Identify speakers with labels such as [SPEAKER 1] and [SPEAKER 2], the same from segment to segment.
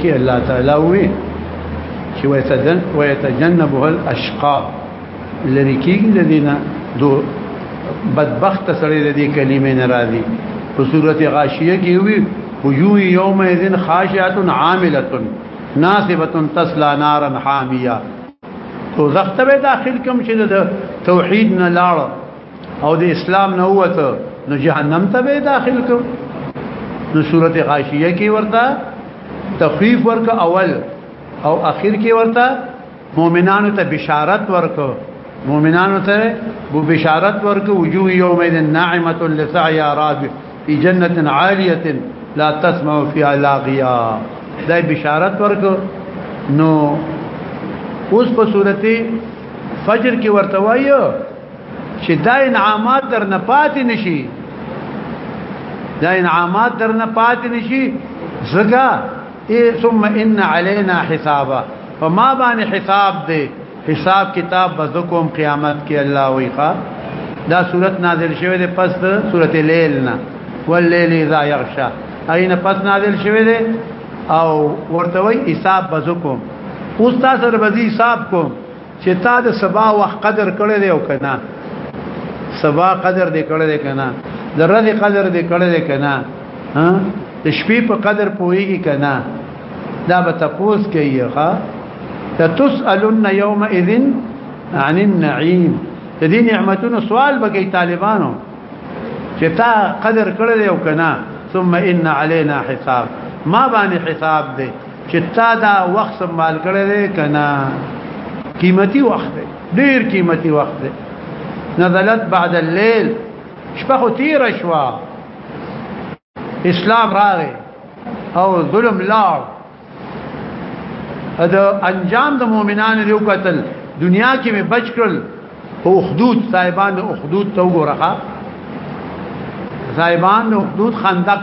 [SPEAKER 1] کې الله تعالی وی چې ويتجن ويتجنبها الاشقاء لری کېږي د دینه دو بدبخت سره د دې کلمې ناراضي په صورت غاشیه کې وی وجوه یوم اذن خاشعه عامله ناصبه تسلا نارا حامیه تو زخت به داخل کوم چې د توحید نه لاړ او د اسلام نه وته نو جهنم ته به داخل کو نو سورته غاشیه کې ورته تخفیف ورک اول او اخر کې ورته مؤمنانو ته بشارت ورک مؤمنانو ته بو بشارت ورک وجوه یوم ناعمه لسعی راب فی جنته عالیه لا تسمع فيها لاغیا دا بشارت ورک نو اوس په صورت فجر کې ورته وایو چې دا انعامات در نه پاتې نشي دا انعامات در نه پاتې نشي زګه اي ثم ان علينا حسابا فما باندې حساب دې حساب کتاب بزکم قیامت کې الله وی ښا دا صورت نازل شوه ده پس ده صورت لیل نه واللیل اذا یغشا اين پس نازل شوه ده او ورته وی حساب بزکم اوس تاسو ربزي حساب کوم چې تا د سبا وخت قدر کړی دی او کنه سبا قدر دې کړی دی کنه د ورځې قدر دې کړی دی کنه ها د شپې په قدر پوهیږي کنه دا به تاسو کوي ښا تسالون يومئذ عن النعيم د دې نعمتونو سوال بګی طالبانو چې تا قدر کړی دی او کنه ثم ان علينا حساب ما باندې حساب دی چې تا دا وخت سنبال کړی دی کنه قیمتي وخت دی ډیر قیمتي وخت دی نزلت بعد الليل شپه خو تیر شوا اسلام راغی او ظلم لار دا انجام د مؤمنانو یو قتل دنیا کې مې بچ کړل او حدود صاحبان او حدود ته وګورخه صاحبان او حدود خندق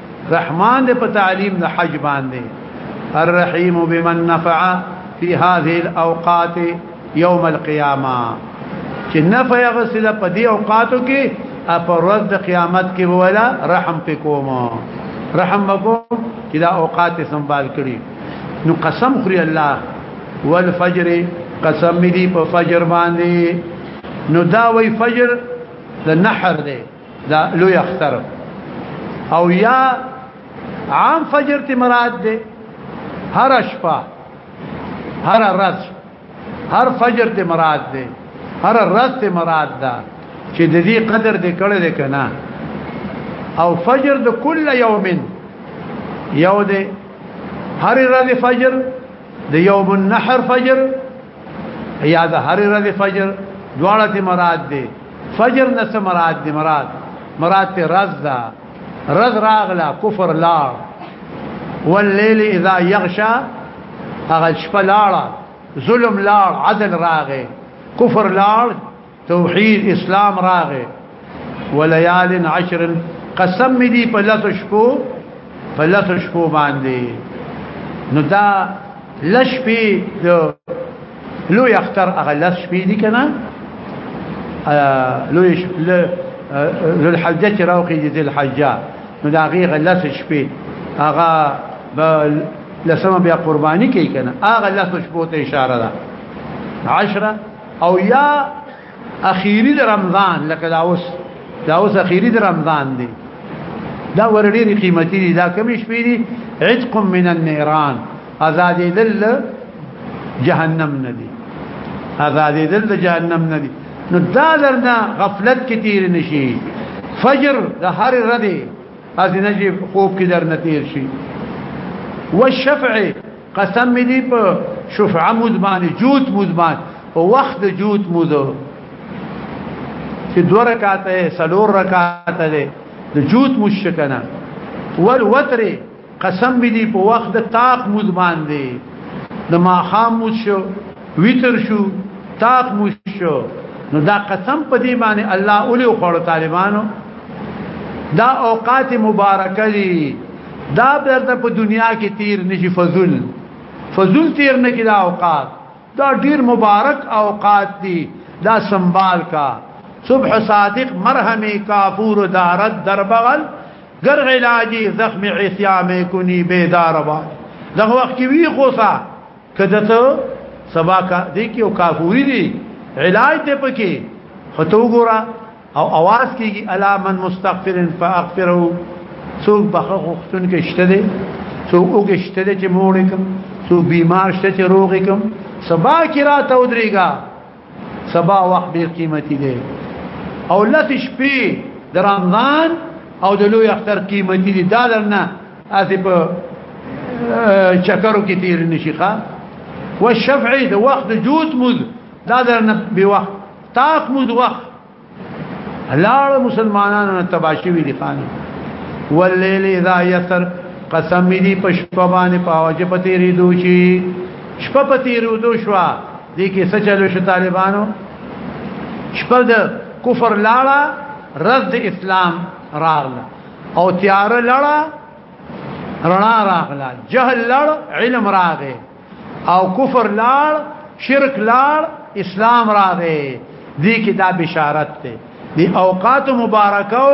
[SPEAKER 1] رحمان دې په تعلیم د حج باندې الرحیم بمن نفع فی هذه الاوقات یوم القیامه چې نفع غسل په دې اوقاتو کې په ورځ د قیامت کې ولا رحم پکوم رحم وکوم چې دا اوقات سنبال کړي نو قسم خوري الله والفجر قسم دې په فجر باندې نو دا وی فجر د نحر دی دا لوی اختر او یا عام فجر تی مراد دی هر شپه هر رز هر فجر تی مراد دی هر رز تی مراد ده چې د دې قدر دې کړه دې کنه او فجر د کل یومن یو دې هر رز فجر د یوم النحر فجر یا د هر ورځ فجر دواړه ته مراد دي فجر نه څه مراد دي مراد مراد ته رز ده رز راغلا کفر لا والليل اذا يغشى هغه شپه لاړه ظلم لاړ عدل راغې کفر لاړ توحید اسلام راغه وليال عشر قسم دي په لاسو شپو په لاسو شپو باندې نو دا لش په لو يختار اغلس په دي کنه لو يش ذو الحجه راوخي دي الحجه نو دا غي غلس شپې هغه لسمه بیا قرباني کوي کنه هغه لاسو شپو ته اشاره ده 10 او یا اخیری د رمضان لکه دا اوس دا اوس اخیری د رمضان دی دا ور ډېری قیمتي دي دا کمی شپې دي عتق من النيران آزاد دل جهنم ندي آزاد دل جهنم ندي نو دا درنه غفلت کې تیر نشي فجر د هر ردی از نجیب خوب کې در نتیر شي والشفع قسم می دی په شفعه مود باندې جوت مود باندې په وخت جوت مود چې دوه رکعات سلور رکعات ده د جوت مشکنه ول وتر قسم می دی په وخت د طاق مود باندې د ماخام مود شو ویتر شو طاق مود شو نو دا قسم په دی باندې الله اولی خور طالبانو دا اوقات مبارکه دي دا برته په دنیا کې تیر نشي فضل فضل تیر نه کیدا اوقات دا ډیر مبارک اوقات دي دا سنبال کا صبح صادق مرهمی کافور دارت دربغل گر علاجی زخم عثیام کنی بیدار با دغه وخت کې وی خوسا کده ته سبا کا دی کې او کافوری دی علاج ته پکې هتو ګورا او اواز کیږي الا من مستغفر فاغفره څوک بخښه غوښتون کې شته دي څوک اوګه شته دي چې موړ کوم څوک بیمار شته چې روغ کوم سبا کې را ته ودرېګا سبا وخت ډیر قیمتي دی او لس شپې د رمضان او د لوی اختر قیمتي دي دا درنه اسی په چکرو کې تیر نشي ښا والشفع د وخت جوت مز دا درنه به وخت تاک مو دوه لاړ مسلمانانو تباشي وی دي خان والليل اذا يسر قسم دي پشپا باندې پاوجه پتی ریدو شي شپه پتی ریدو شو دي کې څه چلو شو طالبانو شپه د کفر لاړه رد اسلام راغله او تیار لاړه رڼا راغله جهل لړ علم راغه او کفر لاړ شرک لاړ اسلام راغې دې کې دا بشارت ده دی اوقات مبارکو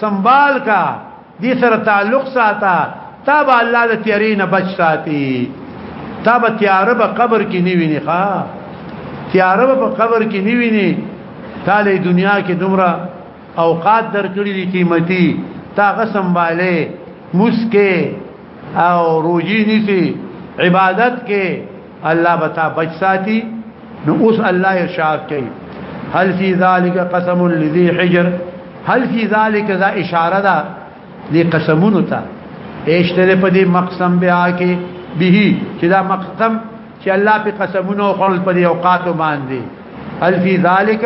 [SPEAKER 1] سنبال کا دې سره تعلق ساته تاب الله د تیارین بچ ساتي تاب تیار به قبر کې نیویني ښا تیار به په قبر کې نیویني تاله دنیا کې دومره اوقات درکړي دي قیمتي تا غسم باله مسکه او روجی نیسی عبادت کې الله بتا بچ ساتي نو اوس الله ارشاد کوي هل فی ذلک قسم لذی حجر هل فی ذلک ذا اشاره ده دې قسمونو ته اشتره په دې مقسم بیا کې به چې دا مقسم چې الله په قسمونو خپل په دې اوقات باندې هل فی ذلک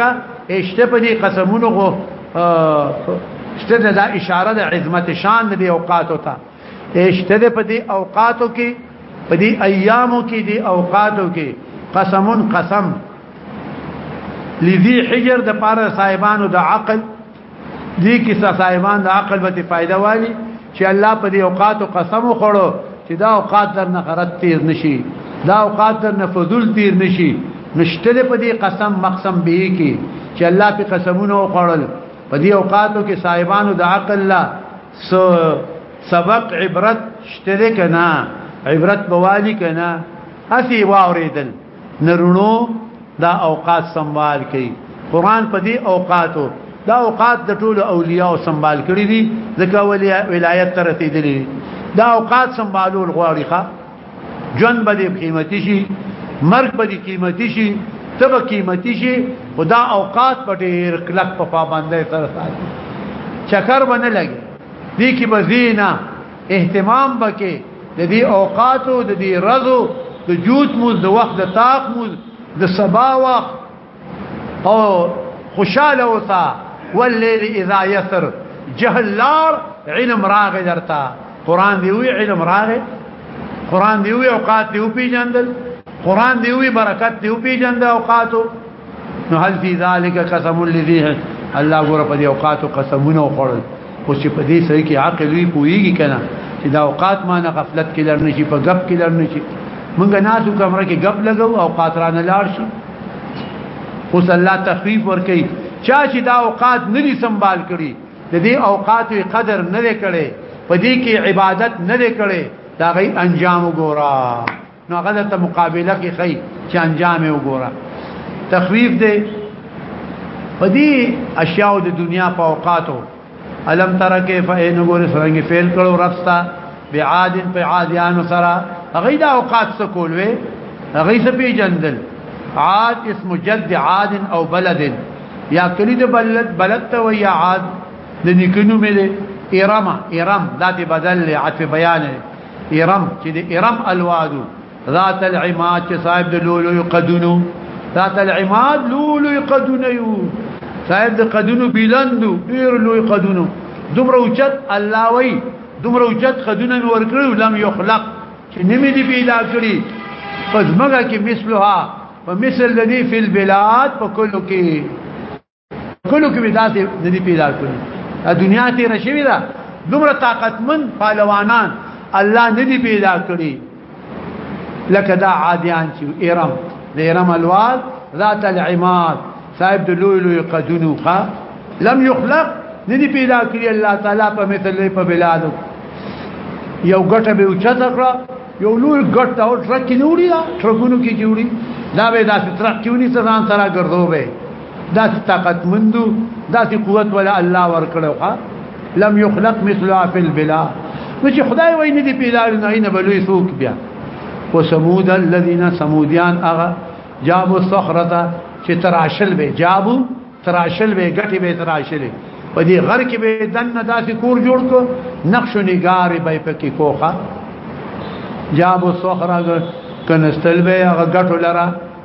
[SPEAKER 1] اشته په دې قسمونو غو اشته دا اشاره د عظمت شان دې اوقات ته اشته دې په دې اوقاتو کې په دې ایامو کې دې اوقاتو کې قسمون قسم لذي حجر د پاره صاحبانو د عقل دې کې صاحبان د عقل به فائدہ والی چې الله په دې اوقاتو قسم وخړو چې دا اوقات در نه غرت تیر نشي دا اوقات در نه فضل تیر نشي نشته په دې قسم مقسم به کې چې الله په قسمونو وخړل په دې اوقاتو کې صاحبانو د عقل لا سو سبق عبرت شتره کنا عبرت بوالی کنا اسی واوریدل نرونو دا اوقات سنبال کئ قران په دې اوقاتو دا اوقات د ټول اولیاء سنبال کړی دي ځکه ولایت تر رسیدلی دا اوقات سنبالول غواړي ښا جون به دې قیمتي شي مرګ به دې قیمتي شي تب قیمتي شي خدا اوقات په ډېر کلک په پابندۍ سره ساتي چکر باندې لګي دې کې بزینا اهتمام بکې د دې اوقاتو د دې رزو د جوت مو د وخت د طاق مو د سبا وخت او خوشاله اوسه والليل اذا يسر جهل لار علم راغ درتا قران دی وی علم راغ قران دی وی اوقات دی وی جندل قران دی وی برکت دی وی جند اوقاتو نو هل فی ذلک قسم لذیه الله ګور په دې اوقاتو قسمونه وخړل خو چې په دې سړي کې عقل وی پويږي کنه چې دا اوقات ما نه غفلت کې لرنه شي په غب کې لرنه شي مونږه ناسو کمره کې غب لګو اوقات رانه لاړ شي خو الله تخفیف ور کوي چا چې دا اوقات نه دي سنبال کړي د دې اوقات قدر نه کړي په دې کې عبادت نه کړي دا غي انجام وګورا نو هغه ته مقابله کې خي چې انجام وګورا تخفیف دې په دې اشیاء د دنیا په اوقاتو الم تر کیف ان ګور سرنګ فعل کړو رستا بعاد په عادیان سرا هغه دا اوقات سکول وی هغه سپی جندل عاد اسم جد عاد او بلد یا کلی د بلد بلد ته وی عاد د نکنو مې ارم ارم ذات بدل عطف بیان ارم چې د ارم الوادو ذات العماد چې صاحب د لولو قدونو ذات العماد لولو قدونو یو صاحب د قدونو بلندو ډیر لوی قدونو دومره اوچت الله وای دومره اوچت قدونه ور کړو لم یخلق چې نیمه دی پیدا کړی پس مګه کې مثلها په مثل لدی فی البلاد په کلو کې کلو کې به تاسو د دې پیدا کړی دا دنیا ته رشوي دا دومره طاقتمن پهلوانان الله نه دی پیدا کړی لکه دا عادیان چې ایرم د ایرم الوال ذات العماد صاحب د لوی لوی قدونو ښا لم يخلق نه دی پیدا کړی الله تعالی په مثل په بلادو یو ګټه به اوچته کړه یو لوی ګټ او ټرک کې جوړی دا ټرکونو کې جوړی دا به داسې ټرک کې ونی څه ځان سره ګرځو به دا طاقت مندو دا سی قوت ولا الله ورکړو ها لم يخلق مثلها في البلا نو چې خدای وای نه دی پیدا نه نه بلوي سوق بیا وسمود الذين سموديان اغا جابوا الصخره چې تراشل به جابو تراشل به غټي به تراشل په دې غر کې به دنه داسې کور جوړ کو نقش و نگار به پکې کوخه جابو الصخره کنستل به هغه غټو لره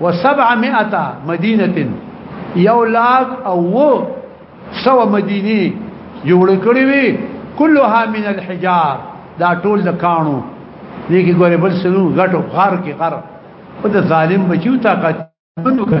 [SPEAKER 1] و 700 مدینه یو لاک او و سو مدینه جوړ کړی وی كلها من الحجار دا ټول د کانو دې کې ګوره بل سلو غټو غار کې غر او د ظالم بچو طاقت منو کړ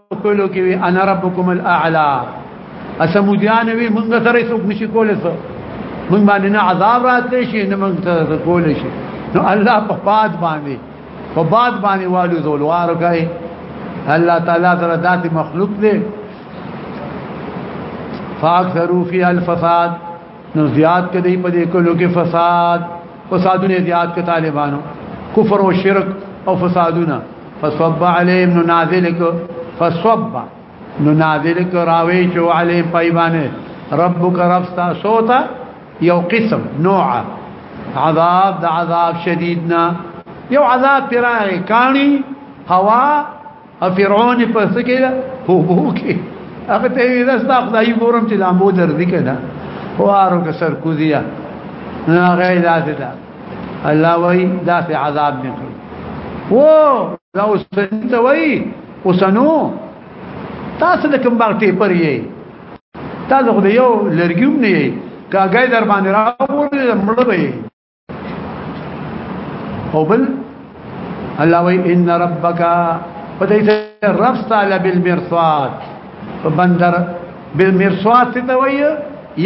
[SPEAKER 1] کولو کې وی انا ربکم الاعلى اسمودیان وی موږ سره څوک نشي کولای سو موږ باندې نه عذاب راتلی شي نه موږ ته کولای شي نو الله په پاد باندې په باد باندې والو زولوار کوي الله تعالی سره ذات مخلوق دی فاکثروا فی الفساد نو زیات کدی په دې کلو کې فساد فسادونه زیات ک طالبانو کفر او شرک او فسادونه فصب عليهم نو نازلک فصب نو نازلک راوي جو علي پایبانه ربک رفتا صوتا یو قسم نوع عذاب د عذاب شدیدنا یو عذاب پرای کانی هوا ا فرعون په څه کې ده په وو کې هغه ته وی رستا خدای ګورم چې لامبو در دي کنه وارو که سر کو دیا نه غیر ذاته ده الله وای داسې عذاب نه کړ وو دا اوس ته وای اوسنو تاسو د کوم باغ ټی پر یې تاسو خو یو لرګیوم نه یې کاګای در باندې راوړل مړ به او بل الله وی ان ربک پدې رب تعالی بالمرصاد بندر بالمرصاد ته وی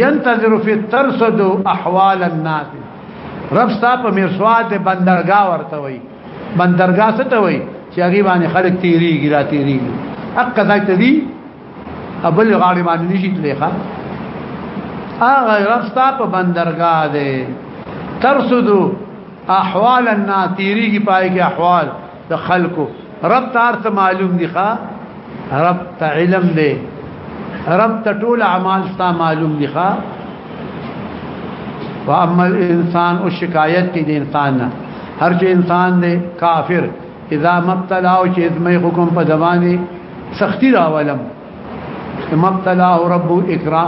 [SPEAKER 1] ينتظر في ترصد احوال الناس رب صاحب مرصاد بندرګاه ورته وی بندرګاه څه ته وی چې هغه باندې خلک تیریږي را تیریږي حق ځای ته دی ابل غاړي باندې نشي تلې ښا هغه رستا په بندرګاه دی ترسدو احوال الناتیری کی پای کې احوال د خلکو رب تار ته معلوم دي ښا رب ته علم دی رب ته ټول اعمال ستا معلوم دي ښا واما الانسان او شکایت کې د انسان نه هر چې انسان دی کافر اذا مبتلا او چې زمې حکم په زمانه سختی راولم مبتلا او رب اکرا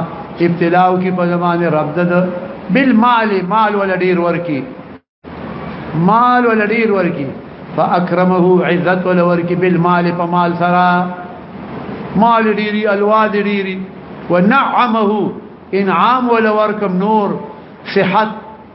[SPEAKER 1] ابتلا او کې په زمانه رب د بالمال مال ول ډیر ورکی مال ول ډیر ورکی فاکرمه عزت ول ورکی بالمال په مال سرا مال ډیری الواد ډیری ونعمه انعام ول ورکم نور صحت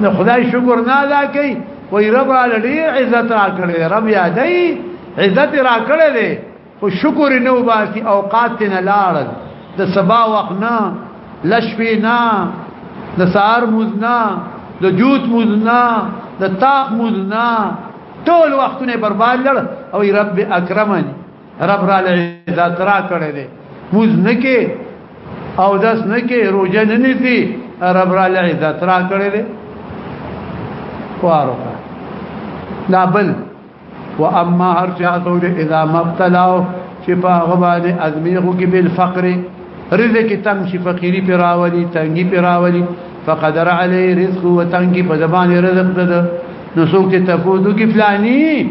[SPEAKER 1] نو خدای شکر نه ادا کوي وای رب را لړي عزت را کړې رب یادای عزت را کړې دې خو شکر نه وباسي اوقات نه لاړ د سبا وخت نه لشفي نه د سار مزنا د جوت مزنا د تاق مزنا ټول وختونه برباد لړ او رب اکرمني رب را له عزت را کړی دی وز نه کې او داس نه کې روزه نه نیتی رب را له عزت را کړی دی وارو لا بل واما هر چا ته اذا مبتلاو چې په هغه باندې ازمیغو کې بل فقر رزق تم شي فقيري پراولي تنګي پراولي فقدر عليه رزق وتنګي په زبان رزق ده نو څوک ته تفوذ کې فلاني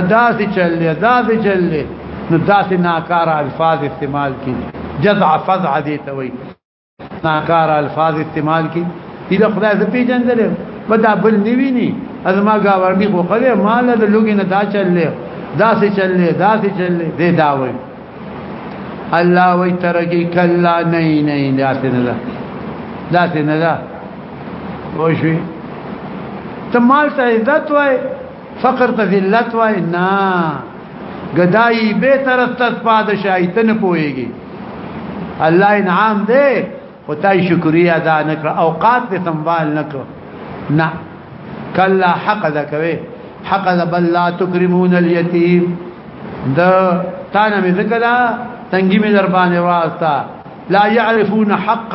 [SPEAKER 1] اداسي چل دی اداسي چل دی نو داسې ناکار الفاظ استعمال کی جزع فزع دي ته وي ناکار الفاظ استعمال کی اذا خدای ز پیجندل بدا بل نیویني ازما گاورنی خو خله مال د لوګي نه دا چل له داسې چل له داسې چل له دې دا وي الله وي ترګي کلا نه نه داسې نه ده داسې نه ده وشوي ته مال ته عزت وای فقر ته ذلت وای نه گدای به طرف ته پادشاہی ته نه پويږي الله انعام دې او تای شکریا ادا نکړه اوقات دې سنبال نکړه نه کلا حق ده کوي حق ده بل لا تکرمون اليتيم ده تانه مې ذکر تنګي مې در باندې واسطه لا يعرفون حق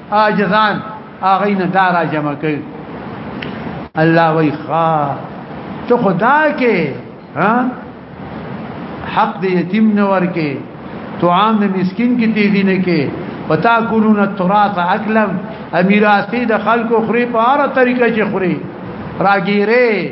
[SPEAKER 1] عاجزان هغه نه دارا جمع کوي الله وی خا ته خدا کې ها حق دې یتیم نه ورکه تو عام د مسكين کې تیزی نه کې پتا کولون التراث اکلم امیراثی د خلکو خوري په اړه طریقې چې خوري راګیره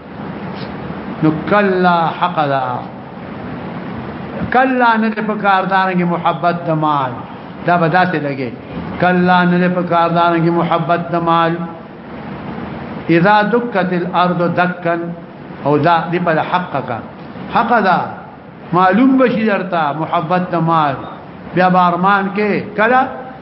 [SPEAKER 1] نو کلا حق دا کلا نه په کاردانګي محبت د مال دا به داسې لګي کلا نه په کاردانګي محبت د مال اذا دکت الارض دکا او دا دی په حق کا حق دا معلوم بشي درته محبت د مال بیا بارمان کې کلا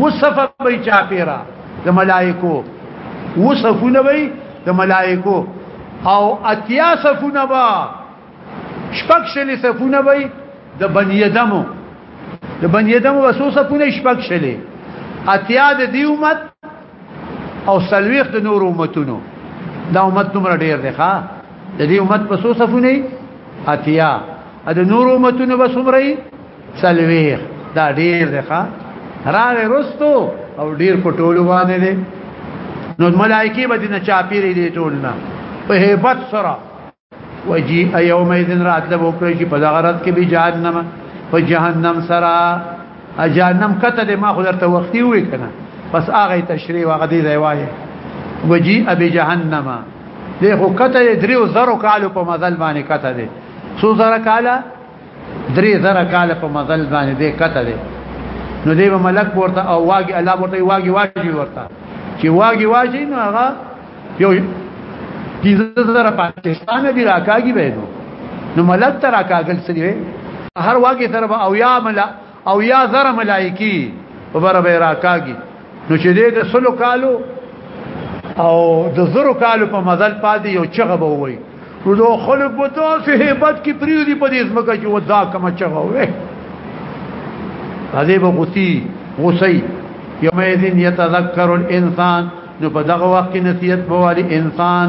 [SPEAKER 1] وصفه به چاپیرا د ملائکو وصفونه به د ملائکو او اتیا صفونه به شپږ شلې صفونه به د بنی ادمو د بنی ادمو وسو صفونه شپږ شلې اتیا د دی امت او سلويخ د نور امتونو دا امت نمره ډیر دی ښا د دې امت په سو صفونه اتیا د نور امتونو بسومري سلويخ دا ډیر دی ښا راغې رستو او ډیر په ټولو باندې دی نو ملائکی به دینه چاپیری دی ټول نه په hebat سره وجی ایوم اذن رات له وکړي چې په دغه رات کې به جهنم په جهنم سره جهنم کته دې ما خو درته وختي وې کنه بس هغه تشریح هغه دې دی وایي وجی ابي جهنم دې خو کته دې دریو زرو کالو په مزل باندې کته دې سو زره کاله درې زره کال په مزل باندې دې کته دې نو دې به ملک ورته او واګي الله ورته واګي واګي ورته چې واګي واګي نو هغه یو پنځه زره پاکستان دی راکاږي به نو نو ملک تر راکاږل سړي هر واګي تر او یا ملک او یا زره ملائکی په بر به راکاږي نو چې دې د سلو کالو او د زرو کالو په مزل پاتې یو چغه به وای نو دو خلق به تاسو hebat کې پریودي په دې ځمکه کې ودا کما چغه وې هغه به غوسی غوسی یومئذ یتذکر الانسان نو په دغه وخت کې نصیحت بوالي انسان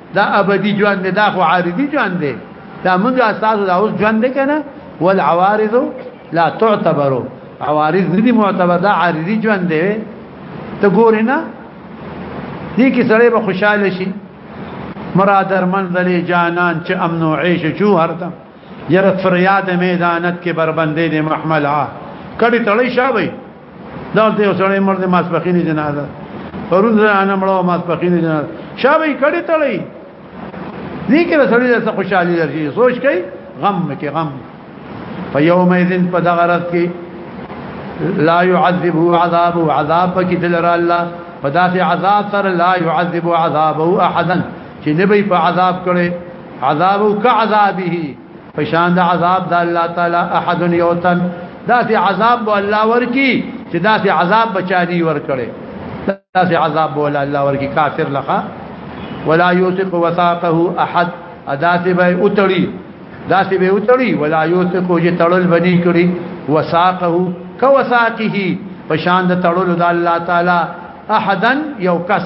[SPEAKER 1] دا ابدي ژوند دا خو عارضي ژوند دی دا موږ اساسو دا اوس ژوند کنه والعوارض لا تعتبر عوارض ندي معتبر دا عارضي ژوند دی ته ګورینا دې کې سره به خوشاله شي مرادر منزل جانان چې امن او عيش چو هردم ير فرياد میدانت کې بربندې دې محمل ها کړي تړي شاوي دا ته سره مرد ماس بخینی جنازه پرون انا مړو ماس بخینی جنازه شابه کړي تړي دې کې سړی له خوشحالي درشي سوچ کوي غم کې غم په یوم اذن په دغه رات کې لا يعذب عذاب عذاب کې دلر الله په داسې عذاب تر لا يعذب عذاب احدا چې نبي په عذاب کړي عذاب كعذابه پشان د عذاب د الله تعالی احد یوتن دا سي عذاب بو الله ورکی چې دا سي عذاب بچانی ورکړي دا سي عذاب بو الله ورکی کافر لخه ولا یوثق وثاقه احد ادا سي به اتړي دا سي به اتړي ولا یوثق چې تړل بني کړي وثاقه کو وثاقه پشان د تړل د الله تعالی احدن یو کس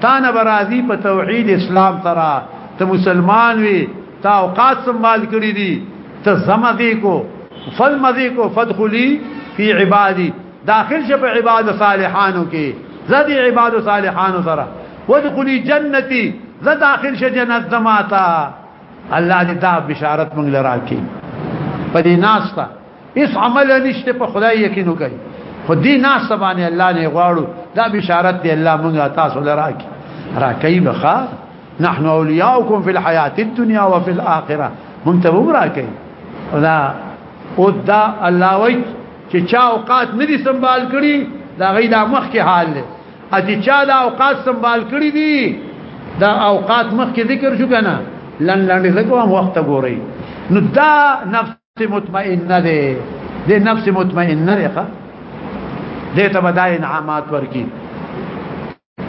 [SPEAKER 1] تا نه برازي په توحید اسلام ترا ته مسلمان وي تا اوقات سمال کړی دي ته زمدي کو فلمدي کو فدخلي فی عبادی داخل شپ عباد صالحانو کې زدي عباد صالحانو سره ودخلي جنتی ز داخل شه جنت زماتا الله دې دا بشارت مونږ لراکې پدې ناشتا اس عمل نشته په خدای یقین وکړي خو دې ناس باندې الله نه غواړو دا بشارت دی الله مونږه تاسو لراکي راکي بخا نحن اولیاؤکم فی الحیات الدنیا وفی الاخره مونږ ته وراکي دا او دا الله وای چې چا اوقات نه دي سنبال کړي دا غي دا مخ کې حال دی اته چا دا اوقات سنبال کړي دي دا اوقات مخ کې ذکر شو کنه لن لن ذکر وخت ګوري نو دا نفس مطمئنه ده د نفس مطمئنه ده دې ته بدای انعامات ورکی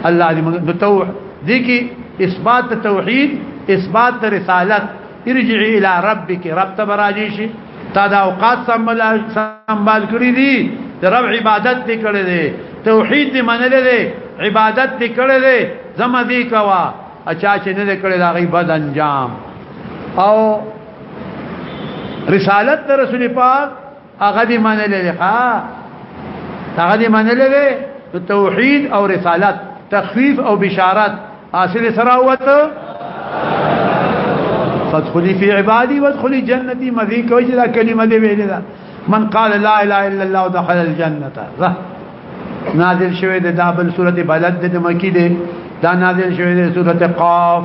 [SPEAKER 1] الله دې موږ نتوح دې کې اثبات توحید اثبات رسالت ارجع الى ربك رب تبراجی شي تا دا اوقات سنبال کړی دي د رب عبادت دې کړې دي توحید دې منل دي عبادت دې کړې دي زما دې کوا اچا چې نه کړې دا غي بد انجام او رسالت در رسول پاک هغه دی منلې ده ها هغه دی منلې ده توحید او رسالت تخفیف او بشارت حاصل سراوت فادخلي في عبادي وادخلي جنتي مذي کوي دا کلمه دی ویل دا من قال لا اله الا الله دخل الجنه ذا نازل شوه د دابل سوره بلد د مکی دی دا نازل شوه د سوره قاف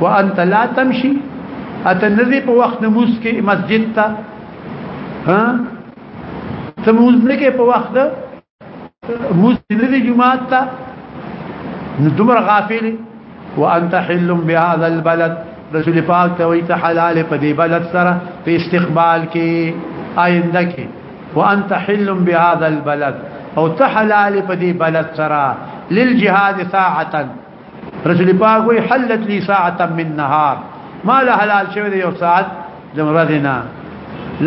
[SPEAKER 1] وانت لا تمشي اتنذي په وخت نموز کې مسجد ته ها تموز نه کې په وخت موز نه دي جمعه ته نو دمر غافل وانت حل بهذا البلد رسول پاک ته وي ته حلال په دې بلد سره په استقبال کې آینده کې وانت حل بهذا البلد او ته حلال په دې بلد سره للجهاد ساعه رسول پاک وی حلت لي ساعه من نهار ما له حلال شوی یو ساعت د مرزنا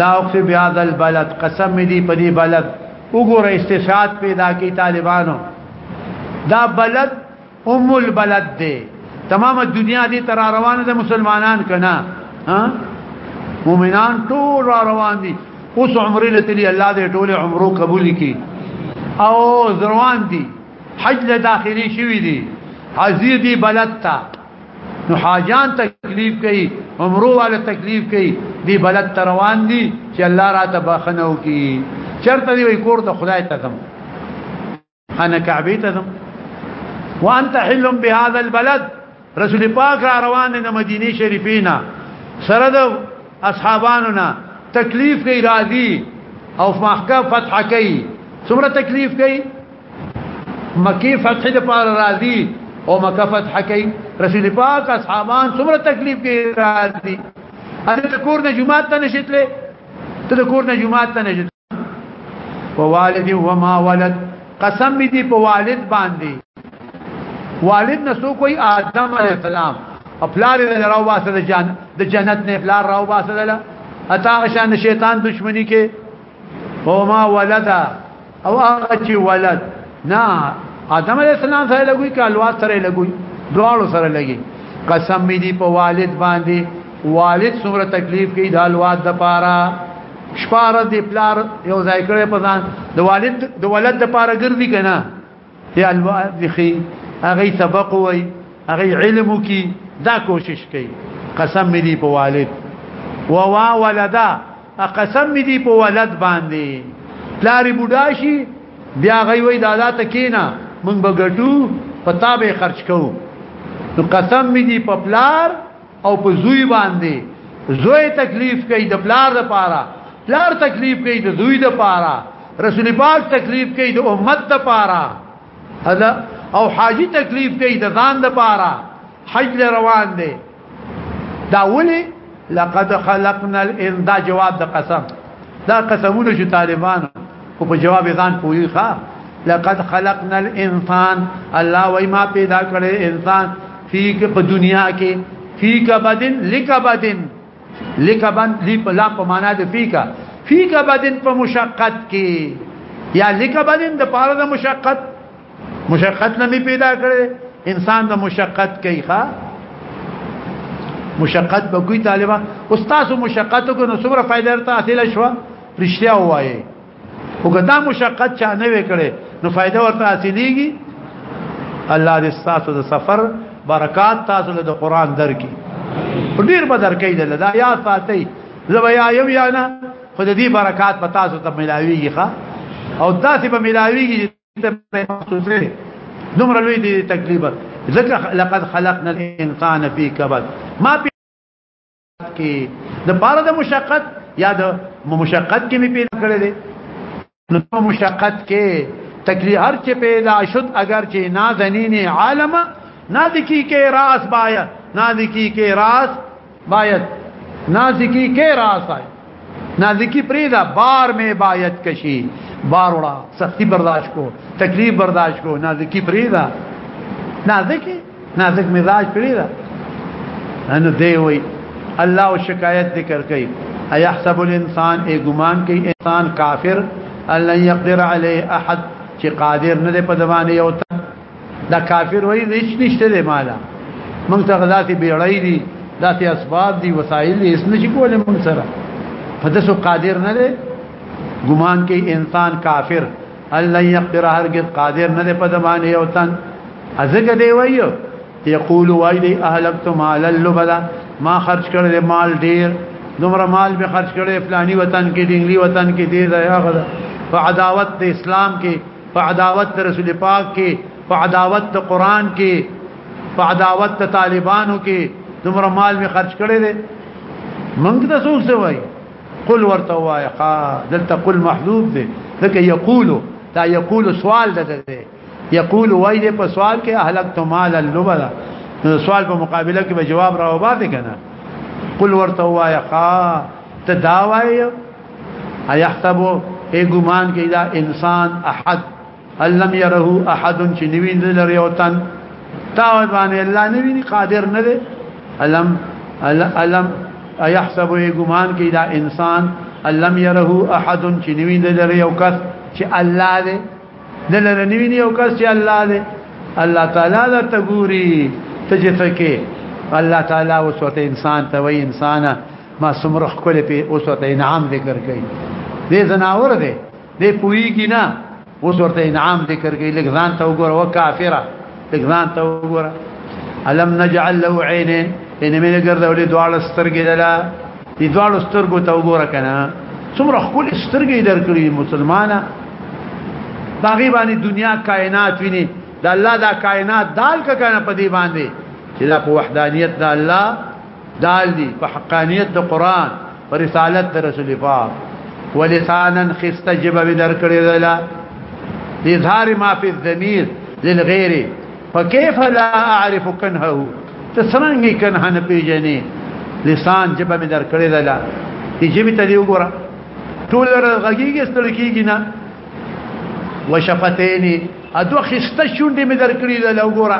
[SPEAKER 1] لا اقسم بهذا البلد قسم دی په دې بلد وګوره استشهاد پیدا کی طالبانو دا بلد ام البلد دی تمام دنیا دې تر روانه ده مسلمانان کنا ها مؤمنان ټول را روان دي اوس عمر لتلی الله دې ټول عمره قبول کړي او زروان دي حج له داخلي شوی دی حاضر دی بلد تا نو حاجان تکلیف کوي عمره والا تکلیف کوي دی بلد ته روان دي چې الله راته بخنه وکي چرته دی کور ته خدای ته تم انا کعبه ته تم وانت حلم بهذا البلد رسول پاک را روان دي د مدینه شریفې نه سره د اصحابانو نه تکلیف کوي راځي او مکه فتح کوي څومره تکلیف کوي مکی فتح د پاره راځي او مکه فتح کوي رسول پاک اصحابان څومره تکلیف کوي راځي اته کور نه جمعه ته نشیتله ته کور نه جمعه ته نشیتله په والد و ما ولد قسم می دی په والد باندې والد نه سو کوئی آدم علیہ السلام خپلار له راو واسه د جنت د جنت نه خپلار راو واسه له اتا شان شیطان دشمنی کې او ما ولدا او هغه چې ولد نه آدم علیہ السلام سره لګوي که الواد سره لګوي دواړو سره لګي قسم می دی په والد باندې والد څومره تکلیف کوي د الواد د پاره شپاره دی پلار یو ځای کړي په ځان د والد د ولد د پاره ګرځي کنه دی الواد لخي هغه سبق وي هغه علم کی دا کوشش کوي قسم می دی په والد ووا ولدا قسم می دی په ولد باندې پلاری بوډا شي بیا غي وای دادا ته کینا مونږ به ګټو پتا به خرج کوو نو قسم می دی په پلار او په زوی باندې زوی تکلیف کوي د پلار لپاره پلار تکلیف کوي د زوی لپاره رسول پاک تکلیف کوي د امت لپاره او حاجی تکلیف کوي د ځان لپاره حج روان دي دا ولي لقد خلقنا الان دا جواب د قسم دا قسمونه چې طالبان او په جواب ځان کوي ښا لقد خلقنا الانسان الله وای ما پیدا کړی انسان فیک په دنیا کې فیک بدن لک بدن لک بدن لی په لام په معنا د فیک فیک بدن په مشقت کې یا لک بدن د پاره د مشقت مشقت نه پیدا کړي انسان د مشقت کوي ښا مشقت به کوي طالبان استاد مشقت کو نو څومره فائدہ ورته حاصل شو رښتیا وایي وګدا مشقت چا نه وکړي نو فائدہ ورته حاصلېږي الله دې تاسو د سفر برکات تاسو له قران درکې ډیر به درکې دل دا یا ساتي زبا یا یم یا نه خو دې برکات په تاسو ته ملاويږي ښا او تاسو به ملاويږي دومره لوی دي تکلیف ځکه لقد خلقنا الانسان في كبد ما په کې د بار د مشقت یا د مشقت کې می پیدا کړی دی نو په مشقت کې تکلیف هر چې پیدا شد اگر چې نازنین عالم نازکی کې راس بایا نازکی کې راس باید نازکی کې راځي نازکی پریدا بار می باید کشي بار وړا سختی برداشت کو تکلیف برداشت کو نازکی پریدا نازکی نازک مزاج پریدا انو دی وی الله او شکایت ذکر کوي ايحسب الانسان ای ګمان کوي انسان کافر ان يقدر عليه احد چې قادر نه دی په ځواني او دا کافر وای هیڅ نشته دی مالا موږ ته غلاتي بیړای دي داسې اسباب دي وسایل دي اسنه چې کوله موږ سره په داسو قادر نه دی ګمان کوي انسان کافر الله يقدر هرگز قادر نه دی په دمانه یو تن ازګه دی وایو یقول وای دی اهلکت مال اللبلا ما خرج کړل مال ډیر دومره مال به خرج کړي فلاني وطن کې ډنګلي وطن کې دې ځای هغه په عداوت د اسلام کې په عداوت د رسول پاک کې په عداوت د قران کې په عداوت د طالبانو کې دومره مال می خرج کړی دی مونږ ته څوک څه وایي قل ورته وایي ها دلته قل محذوب دی ځکه یقول دا یقول سوال ده دی یقول وایي دی په سوال کې اهلکت مال اللبلا سوال په مقابله کې به جواب راو باندې کنه قل ورته وایي ها ته دا وایي ايحسب اي ګمان کې دا انسان احد لم يره احد چې نوین لري او تن تا باندې الله نویني قادر نه دی الم الم ايحسب اي ګمان کې دا انسان لم يره احد چې نوین لري او کس چې الله دی دلته نویني او کس چې الله دی الله تعالی دا تګوري تجفکه الله تعالی وسوته انسان ته وای انسانه ما سمره خپل په اوس ته انعام ذکر کړي دې زناور دې دې پويږي نه اوس ورته انعام ذکر کړي لکه ځان ته وګوره وکافره لکه ځان ته وګوره الم نجعل له عينين ان من ګرځولې دواړه سترګې دلا دې دواړه سترګو ته وګوره کنه څومره خپل سترګې درکړي مسلمانانه باغی باندې دنیا کائنات ویني د الله دا کائنات دال کنه په دې باندې چې دا په وحدانیت د الله دال دي په حقانيت د قران پر رسالت د رسول پاک ولسانا خستجب بدر کړی دلا اظهار ما في الضمير للغير فكيف لا اعرف كنهه تسرنګي کنه نه پیژنې لسان جبه مې در کړی دلا دې جبه ته دی وګوره ټول رغږیږي ستړي کیږي نه وشفتين ادو خسته شونډې مې در کړی دلا وګوره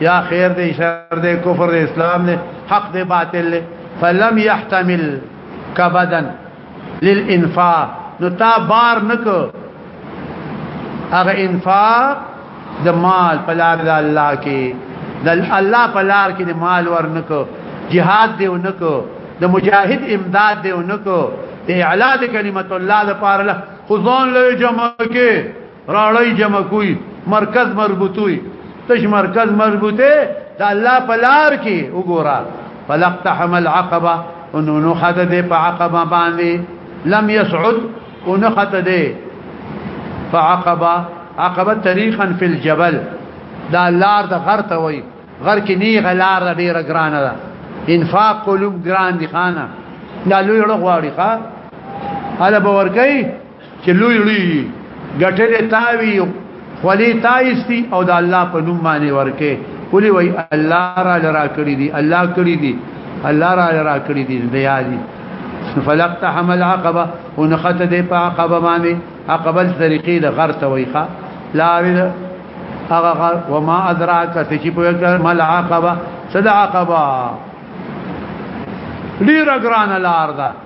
[SPEAKER 1] یا خیر دی شر دی کفر دی اسلام دی حق دی باطل دی فلم يحتمل کبدن للانفاق نو تا بار نکو هغه انفاق د مال په لار د الله کې د الله په لار کې د مال ورنکو jihad دی ونکو د مجاهد امداد دی ونکو د اعلان کلمت الله لپاره خو ځان له جمع کې راړی جمع کوي مرکز مربوطوي تش مرکز مربوطه د الله پلار کې وګورا فلقتحم العقبه انه نخد دې په عقبه باندې لم يسعد ونخد دې فعقبه عقبه طريقا في الجبل دا لار د غر ته وای غر کې نی غلار ډیره ګرانه ده انفاق قلوب ګران دي خانه دا لوی غواړي ښا هله باور کوي چې لوی لوی ګټلې تاوی خلی تایستی او د الله په نوم باندې ورکه ولي وای الله را لرا کړی دی الله کړی دی الله را لرا کړی دی بیا دی فلقت حمل عقبه ونخت دې په عقبه باندې عقبه طریقې د غر ته وایخه لا هغه غر وما ادراک چې په مل عقبه صد عقبه ډیر ګران لار ده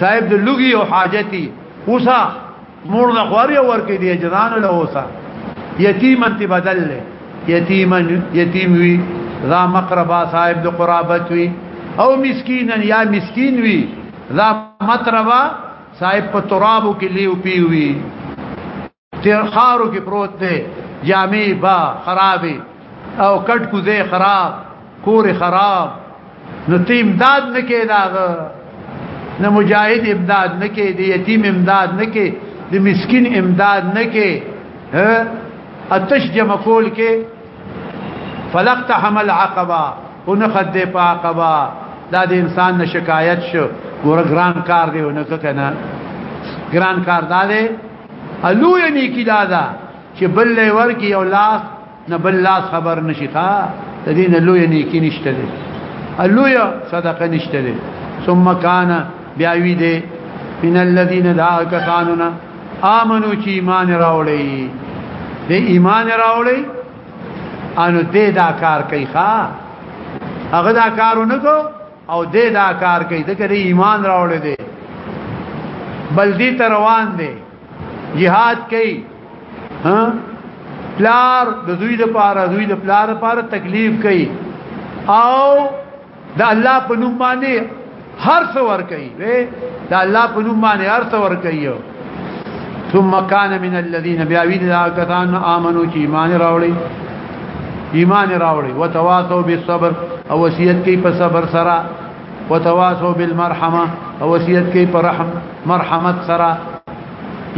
[SPEAKER 1] صاحب د لوګي او حاجتي اوسا مور د خواري ورکې دي جنان له اوسا یتیم انت بدل له یتیم یتیم وی ذا مقربا صاحب د قرابت وی او مسکین یا مسکین وی ذا مطربا صاحب په ترابو کې لیو پیوي تیر خارو کې پروت دی جامې با خرابې او کټ کوزه خراب کور خراب نو تیم داد نه کې دا نه مجاهد امداد نه کې دی یتیم امداد نه کې دی مسکین امداد نه کې اتش جمع کول کې فلقت حمل عقبه ونخد دې په عقبه دا د انسان نه شکایت شو ګور ګران کار دی ونه کنه ګران کار دا دی الو یعنی کی دادا چې بل له ورکی یو لاس نه بل لاس خبر نشي تا د دین الو یعنی کی نشته دي الو یا صدقه نشته دي ثم کان بیا وی دي ان الذين دعوا كانوا امنوا چې ایمان راوړي دې ایمان راوړي انو دې دا کار کوي ښا هغه دا کارونه کوي او دې دا کار کوي د کړي ایمان راوړې دي بل دې تر روان دي jihad کوي ها پلار د دوی د پاره دوی د پلار لپاره تکلیف کوي او د الله په نوم باندې هر څور کوي دا الله په نوم باندې هر څور کوي ثم كان من الذين بيعيد كان امنوا ايمان راولي ایمان راوړي وتواصوا بالصبر او وصیت کوي په صبر سره وتواصوا بالمرحمه او وصیت کوي په رحم مرحمت سره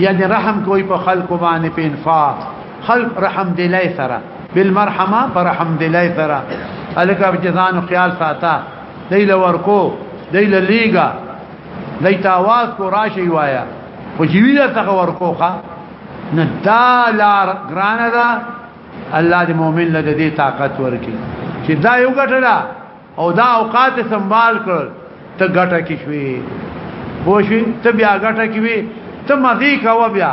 [SPEAKER 1] یعنی رحم کوي په خلق باندې په انفاق خلق رحم دی لای سره بالمرحمه پر رحم دی لای سره الکه بجزان خیال ساته دیل ورکو دیل لیګا دای ته आवाज کو راشي وایا خو چې ویل ته ورکوخه نه دا لار ګران ده الله دې مؤمن له دې طاقت ورکړي چې دا یو ګټه او دا اوقات سنبال کړ ته ګټه کې شوي پوښي ته بیا ګټه کې وي ته مزي کاوه بیا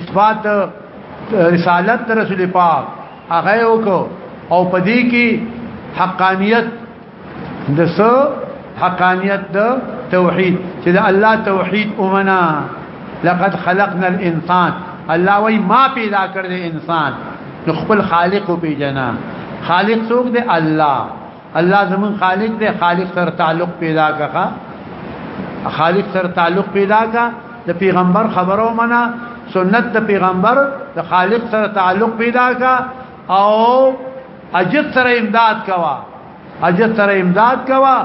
[SPEAKER 1] اثبات رسالت رسول پاک هغه وکړو او پدې کې حقانيت د سو حقانيت د توحید چې د الله توحید اومنا لقد خلقنا الانسان الله وای ما پیدا کړ انسان نو خپل خالق او پیجنا خالق څوک دی الله الله زمون خالق دی خالق سره تعلق پیدا کړه خالق سره تعلق پیدا کا د پیغمبر خبرو منا سنت د پیغمبر د خالق سره تعلق پیدا کا او اجت سره امداد کوا اجت سره امداد کوا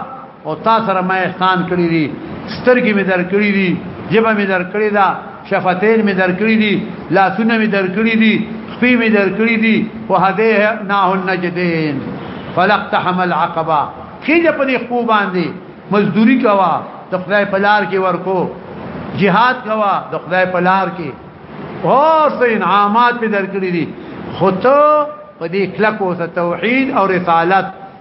[SPEAKER 1] او تاسو سره ما احسان کړی دي سترګې مې در کړې دي جبه مې در کړې ده شفتین می درکړی دي لاسونه می درکړی دي خپې می درکړی دي وهديه ناه النجدين فلقتحم العقبه خېجه په دې خپو باندې مزدوري کوا د خدای په لار کې ورکو jihad کوا د خدای په لار کې او څه انعامات می درکړی دي خو ته په دې کلکو توحید او رسالت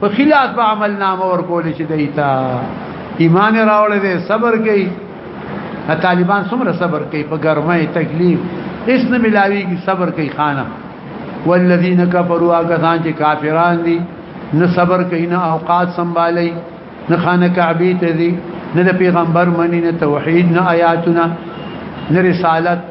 [SPEAKER 1] په خلاص به عمل نامه ورکول شي دیتا ایمان راوړل دي صبر کوي طالبان څومره صبر کوي په ګرمۍ تکلیف اس نه ملاويږي صبر کوي خانه والذین کفروا کسان چې کافران دي نه صبر کوي نه اوقات سنبالي نه خانه کعبه ته دي نه پیغمبر منی نه توحید نه آیاتنا نه رسالت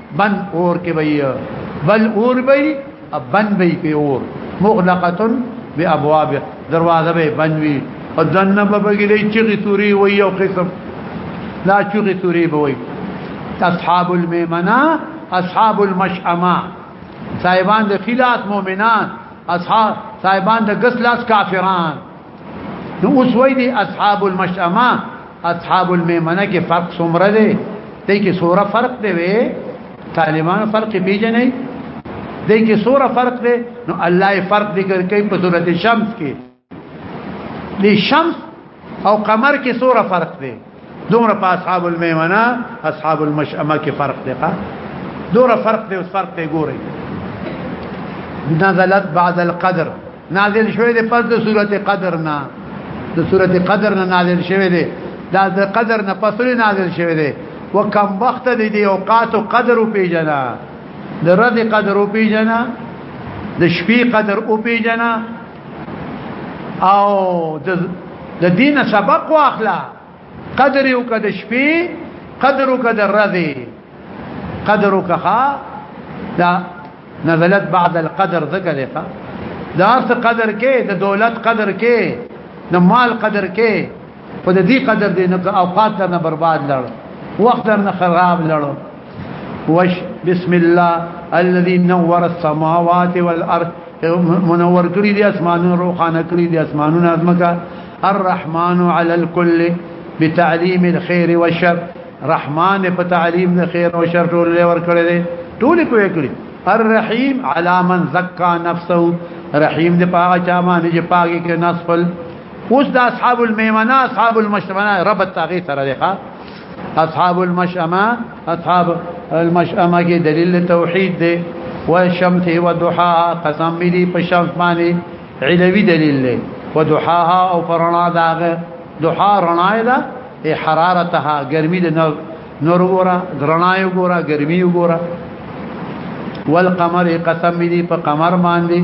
[SPEAKER 1] بن اور کې وي بل اور وي بن وي کې اور مغلقه بابواب دروازه به بن وي او دنه به بګلې چغي توري وي یو قسم لا چغي توري به وي اصحاب المیمنه اصحاب المشأمه صاحبان د خلاص مؤمنان اصحاب صاحبان د غسلاس کافران نو اوس وای دي اصحاب المشأمه اصحاب المیمنه کې فرق څومره دی دې کې سوره فرق دی وی طالبان فرق پیژنې دې کې سوره فرق دی نو الله یې فرق ذکر کوي په سورته شمس کې دې شمس او قمر کې سوره فرق دی دومره په اصحاب المیمنه اصحاب المشأمه کې فرق دی ښا دومره فرق دی اوس فرق دی ګوري نزلت بعد القدر نازل شوی دی پس د سورته قدر نه د سورته قدر نه نازل شوی دی دا د قدر نه پس نازل شوی دی وکم وخت دی دی اوقات او قدر او پیجنا د رد قدر او پیجنا د شپې قدر او پیجنا او د دین سبق واخلا قدر یو کده شپې قدر او کده رد قدر او کها دا نزلت بعد القدر ذکر دی دا څه قدر کې د دولت قدر کې د مال قدر کې په دې قدر دې نه اوقات نه برباد لړ وخت نه خراب لړ وش بسم الله الذي نور السماوات والارض منور کړی دي اسمانونه روخانه کړی دي اسمانونه ازمکه الرحمن على الكل بتعليم الخير والشر رحمان په تعلیم نه خیر او شر ټول لور کړی دی ټول کوی کړی الرحیم علی من زکا نفسه رحیم دی پاغه چا باندې چې پاګه کې نسفل اوس د اصحاب المیمنه اصحاب المشمنه رب تاغي سره دی اصحاب المشمه اصحاب المشمه کې دلیل توحید دی و شمس و ضحا قسم دی په شمس باندې علوی دلیل دی و ضحاها او پرانا داغه ضحا رڼا ده اي حرارتها ګرمي د نور نور ګورا درنایو ګورا ګرمي ګورا والقمر قسم دي په قمر باندې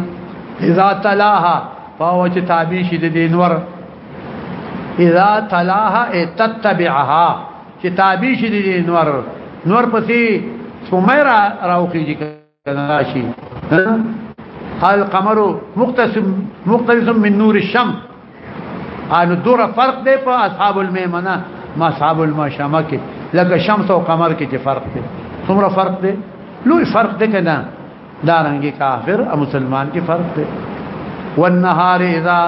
[SPEAKER 1] اذا تلاها فهو چې تابع شي د دینور اذا تلاها تتبعها چې تابع شي د دینور نور پسې سمیرا راوخیږي راشي قال قمر مقتسم مقتسم من نور الشم ان دور فرق دی په اصحاب المیمنه ما اصحاب المشامه کې لکه شمس او قمر کې چې فرق دی څومره فرق دی لوی فرق دی کنه دا رنګي کافر او مسلمان کې فرق دی والنهار اذا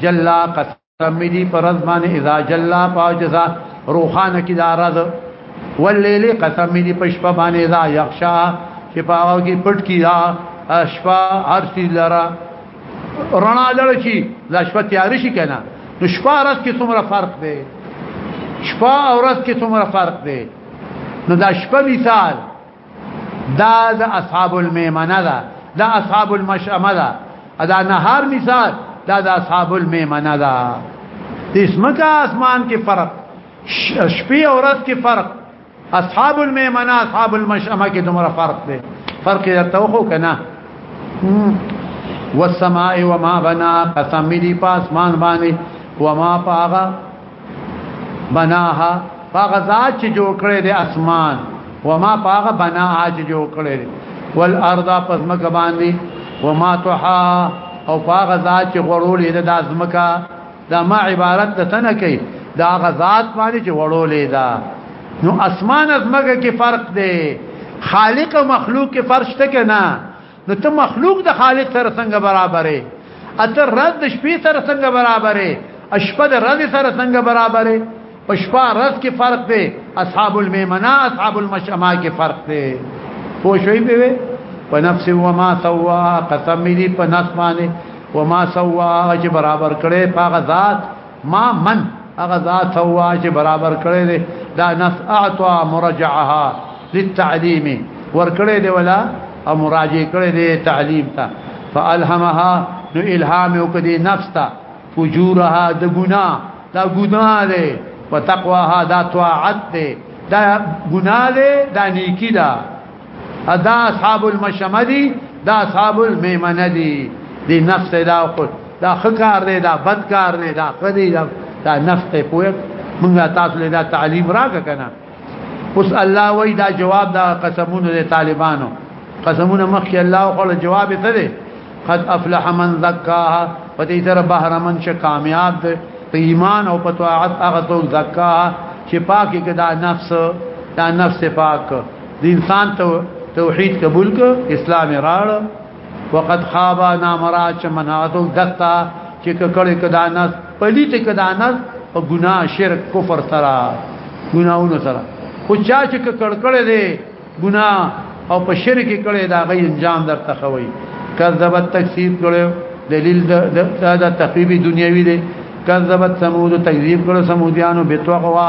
[SPEAKER 1] جلا قسم تمدی پر از باندې اذا جلا پاجزا روحانه کی دا راز واللیل قسم دی پشپ باندې اذا یخشا چې پاو کی پټ کی دا اشفا هر چیز لرا رڼا لړ کی لا شپه تیار شي کنه نو شپه راز کې څومره فرق دی شپه او ورځ کې څومره فرق دی نو دا شپه مثال دا د اصحاب المیمنه دا دا اصحاب المشأمه دا دا نهار مثال دا د اصحاب المیمنه دا اسمکه اسمان کې فرق شپې او ورځ کې فرق اصحاب المیمنه اصحاب المشأمه کې دومره فرق دی فرق یې توخو کنه والسماء وما بنا قسم دي پاسمان باندې وما پاغا بناها هغه ذات چې جوړ کړی دی اسمان وما هغه بناها چې جوړ کړی دی والارض پزمکه باندې وما تحا او هغه ذات چې غړولې ده د ازمکه دا ما عبارت ده تنه کوي دا هغه ذات باندې چې غړولې ده نو اسمان ازمکه کې فرق دی خالق او مخلوق کې فرق شته کنه نو ته مخلوق د خالق سره څنګه برابرې اته رد د شپې سره څنګه برابرې اشپه د رد سره څنګه برابرې پشپا رد کې فرق دی اصحاب المیمنه اصحاب المشما کې فرق دی پوه شوي به په نفس و ما سوا قسم دې په نفس باندې و ما سوا چې برابر کړي په غزاد ما من هغه ذات هوا چې برابر کړی دی دا نس اعطا مرجعها للتعلیم ور کړی دی ولا او مراجعه کړی دی تعلیم ته فالهمها نو الهام وکړي نفس ته فجورها د ګنا دا ګنا دی وتقواها دا طاعت دی دا ګنا دی دا نیکی ده ادا اصحاب المشمه دي دا اصحاب المیمنه دي دي نفس دا خود دا خکار دی دا بدکار دی دا خدي دا, دا نفس ته پوهه موږ تاسو له دا تعلیم راګه کنه اوس الله وای دا جواب دا قسمونه د طالبانو قسمونه مخکې الله خو جواب ته دی قد افلح من زکاها پدې تر بهر من ش کامیاب دی په ایمان او په طاعت هغه څوک زکاها چې پاکي کدا نفس دا نفس پاک د انسان ته توحید قبول ک اسلام راړ وقد خاب نامرا چې مناتو دتا چې کړه کدا نس پلیت کدا نس او ګناه شرک کفر سره ګناونه سره خو چا چې کړه کړه دې ګناه او په شرک کړه دا غي انجام درته خوي کذبت تکذیب کړو دلیل دا د تخریبی دنیوي دی کذبت ثمود تکذیب کړو سمودیانو بتوقوا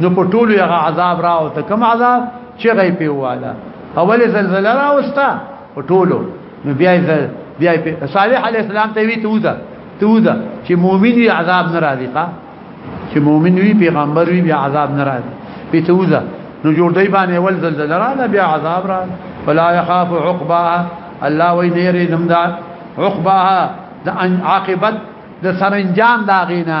[SPEAKER 1] نو په ټول یو عذاب راو ته کوم عذاب چې غي په واله اول زلزلہ راوستا په ټولو نو بیا بیا صالح علی السلام ته وی توزه توزه چې مؤمن یې عذاب نه راځي ښا چې مؤمن وی پیغمبر وی بیا عذاب نه راځي په توزه نو جوړ دی باندې اول زلزلہ را بیا عذاب را فلا يخاف عقباها الله وی نه یری نمدا عقباها د عاقبت د سرانجام دا غینا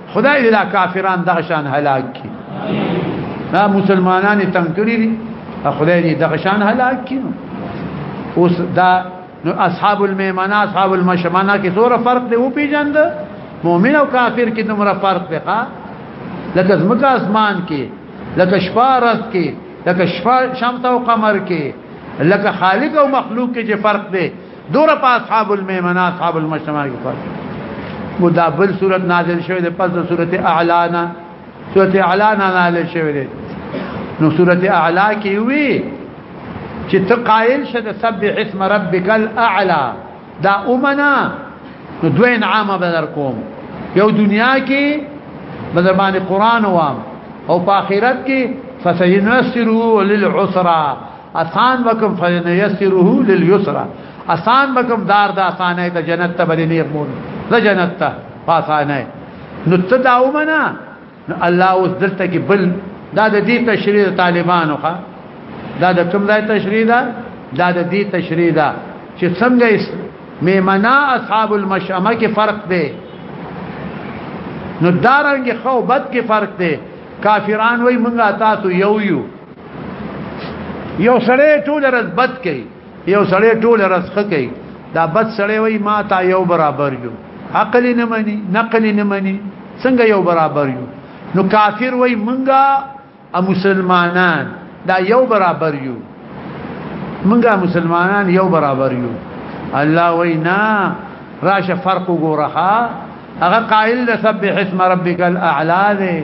[SPEAKER 1] خدای دې دا کافران دغه شان هلاک کړي دا مسلمانان تنګ کړي دي خدای دې دغه شان هلاک کړي اوس دا نو اصحاب المیمنه اصحاب المشمنه کې څوره فرق دی او پیجند مؤمن او کافر کې دومره فرق دی ښا لکه زمکه اسمان کې لکه شپارس کې لکه شپه شمس او قمر کې لکه خالق او مخلوق کې فرق دی دور په اصحاب المیمنه اصحاب المشمه کې فرق وو دا بل صورت نازل شوه د پس صورت اعلانا صورت اعلانا نازل شوه دی نو صورت اعلا کې وی چې ته قائل شه د سبح اسم ربک الاعلى دا امنا نو دوه انعام بدر کوم یو دنیا کې بدر باندې قران وام او په آخرت کې فسينسره للعسرى اسان وکم فین یسره لليسرا اسان وکم دار د اسانه د جنت ته بری نه مون د جنت ته پاسانه نو ته دا ومنه نو الله اوس دلته کې بل دا د دې تشریح طالبانو ښا دا د کوم ځای تشریح ده دا د دې تشریح ده چې څنګه اس میمنا اصحاب المشأمه کې فرق دی نو دارنګ خو بد کې فرق دی کافران وای مونږه تاسو یو یو یو سړی ټول رز بد کوي یو سړی ټول رز ښه کوي دا بد سړی وای ما تا یو برابر یو عقل نه مني نقل نه مني څنګه یو برابر یو نو کافر وای منګه ا مسلمانان دا یو برابر یو منګه مسلمانان یو برابر یو الله وای نه راشه فرق وګوره هغه قائل سبح اسم ربک الاعلى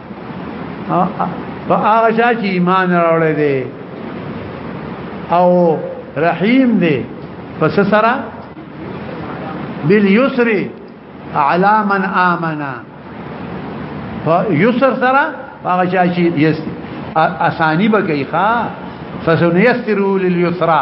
[SPEAKER 1] په هغه شا چې ایمان راوړی دی او رحیم دی پس سره بل یسر علی من امنا یسر سره هغه شا چې یس اسانی به کوي ښا فسنیسرو لليسرا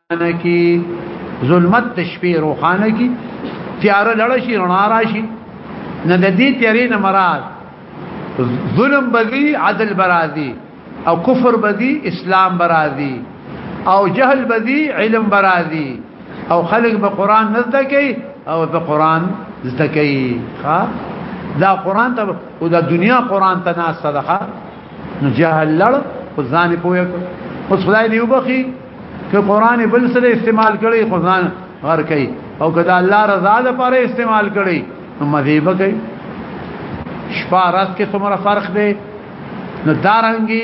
[SPEAKER 1] روخانه کی ظلمت د شپې روخانه کی تیار لړ شي رڼا راشي نه د دې تیارې نه مراد ظلم بدی عدل برازي او کفر بدی اسلام برازي او جهل بدی علم برازي او خلق به قران نه زده کوي او به قران زده کوي ها دا قران ته او دا دنیا قران ته نه صدقه نو جهل لړ خو ځان پوهه اوس خدای دی وبخي که قران بل سره استعمال کړي خو ځان غر کوي او کدا الله رضا لپاره استعمال کړي نو مذيبه کوي شپه راز کې څومره فرق دی نو دارنګي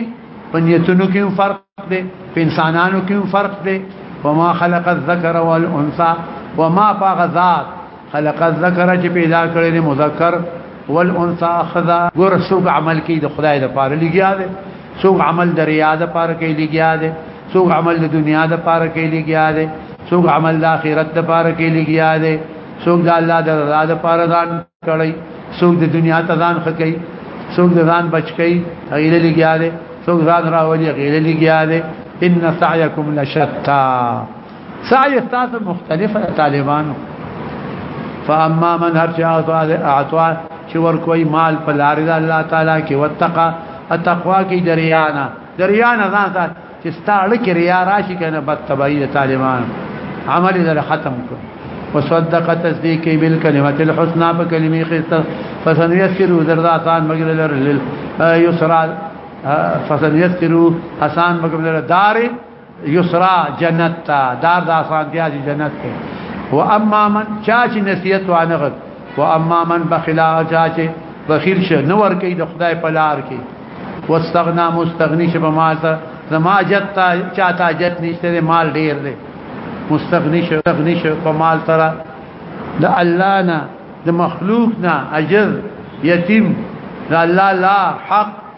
[SPEAKER 1] پنيتونو کې فرق دی په انسانانو کې فرق دی وما خلق الذكر والانثى وما فغذات خلق الذکر چې پیدا کړی دی مذکر والانثى خذا ګور څوک عمل کوي د خدای د پاره لګیا دی څوک عمل د ریا د پاره کوي لګیا دی څوک عمل د دنیا د پاره کوي لګیا دی څوک عمل د آخرت د پاره کوي لګیا دی څوک د الله د رضا د پاره ځان کړی څوک د دنیا ته ځان خکې څوک د ځان بچ کوي غیله لګیا دی څوک ځان راولي غیله لګیا دی ان سعيكم لشتى سعی تاسو مختلفه طالبانو فاما من هر چا اعطا چې ورکوي مال په لار د الله تعالی کې وتقا التقوا کې دریانا دریانا ځان ته چې ستاړه کې ریا راشي کنه بد تبعی طالبان عمل دل ختم کو وصدق تصدیق بل کلمت الحسنى په کلمې خسته فسنيسرو دردا آسان مگر لر لل یسرا فسنيسرو آسان مگر لر دار یسرا جنت تا دار د اسانتیا دی جنت ته و اما من چاچ نسیت و انغت و اما من بخلا چاچ بخیل شه نور کوي د خدای په لار کې واستغنا مستغنی شه په مال ته زما جت تا چاته جت نشته مال ډیر دی مستغنی شه مستغنی شه په مال تر د الله نه د مخلوق نه اجر یتیم د الله لا حق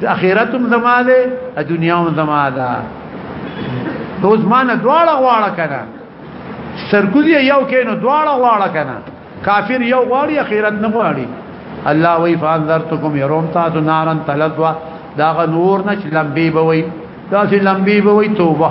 [SPEAKER 1] د اخرت هم زما ده د دنیا هم زما ده دوز ما نه دواړه غواړه کنه سرکوزی یو کینو دواړه غواړه کنه کافر یو غواړي اخرت نه غواړي الله وی فانذرتکم يروم تاسو نارن تلذوا دا نور نش لمبي بوي تاسو لمبي بوي توبه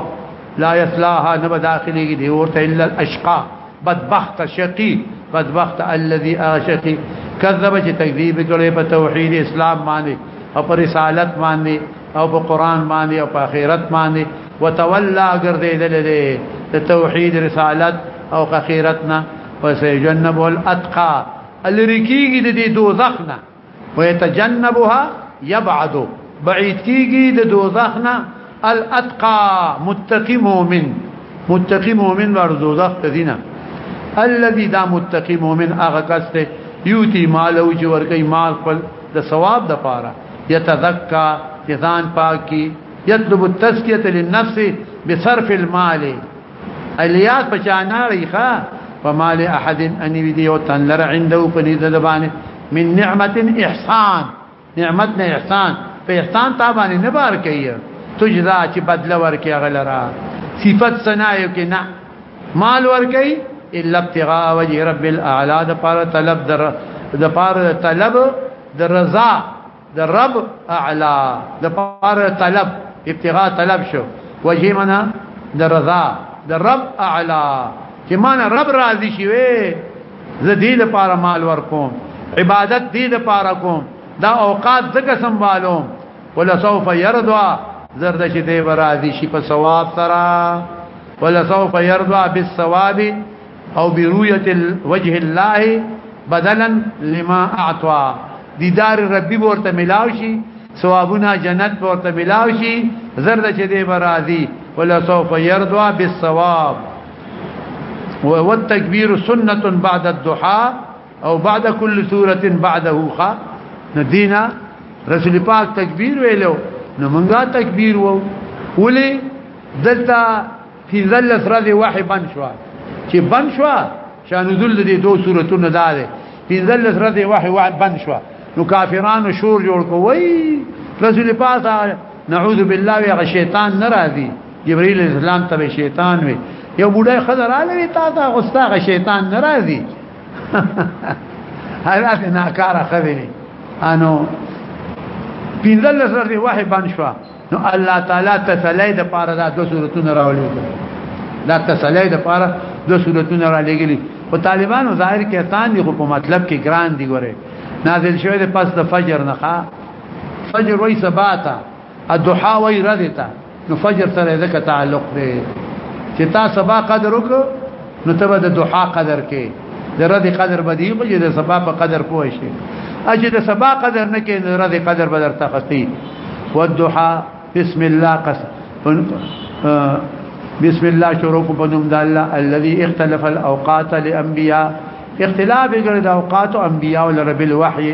[SPEAKER 1] لا يسلاها نه داخلي دي ورته الا الاشقاء بدبخت شقی بدبخت الذي اشقي کذب چې تکذیب کړي په توحید اسلام باندې او پر رسالت باندې او په قران باندې او په اخرت باندې وتولى ګرځیدل دي ته توحید رسالت او اخرت نه پس جنب الاتقى الرکیږي د دوزخ نه ويتجنبها يبعد بعيد کیږي د دوزخ نه الاتقى متقي مؤمن متقي مؤمن ور دوزخ ته دینه الذي دا متقي مؤمن هغه کس ته یوتی مال او چې ورکی مال خپل د ثواب د پاره یتذکا ځان پاکي یطلب التزکیه للنفس بصرف المال الیاس په چاناړي ښا فما لاحد ان يدي او تن لر عنده په دې زبانه من نعمت احسان نعمت نه احسان په احسان تا باندې نه بار کوي تجزا چې بدل ورکي غلرا صفت سنایو کې نه مال ورکي الا ابتغاء وجه رب الاعلى د پاره طلب در د پاره طلب د رضا د رب اعلا د پار طلب ابتغاء طلب شو وجه منا د رضا د رب اعلا چې مان رب راضي شي وي زدي د پار مال ور کوم عبادت دې د پار کوم دا اوقات زکه سنبالو ولا سوف يرضى زرد چې دې راضي شي په ثواب سره ولا سوف يرضى بالثواب او برؤيه الوجه الله بدلا لما اعطى دیدار ربی ورته ملاو شي ثوابونه جنت ورته ملاو شي زرد چې دی برازي ولا سوف يرضى بالثواب والتكبير سنه بعد الضحى او بعد كل سوره بعده خ ندينا رسول پاک تکبیر ویلو نو منګه تکبیر وو ولي دلته پنځلس ورځې وحي بند شو چې بند شو شان نزول دې دوه سورتونو دا ده پنځلس ورځې وحي بند شو نو کافرانو شور جوړ کوي رسول پاک نعوذ بالله وی شیطان ناراضي جبريل اسلام ته شیطان وی یو بډای خضر علی تا تا غستاغه شیطان ناراضي حالات ناکاره خدي انو پینځل سره وحی بان شو نو الله تعالی تسلی د پاره دا د صورتونو راولي دا تسلی د پاره د صورتونو را لګلی او طالبانو ظاهر کې احسان دي خو په مطلب کې ګران دي ګوره نازل شوی د پس د فجر نه فجر وای سباتا الضحى وای ردتا نو فجر سره ذکر تعلق دی چې تا سبا قدر وکړه نو تبه د دوحا قدر کې د رد قدر بدی په دې سبا په قدر پوه شي اجه د سبا قدر نه کې د رد قدر بدر تختی والضحى بسم الله قسم بسم الله شروع په نوم د الله الذي اختلف الاوقات لانبياء اختلاف ګرځي د اوقات انبياء ولرب الوحي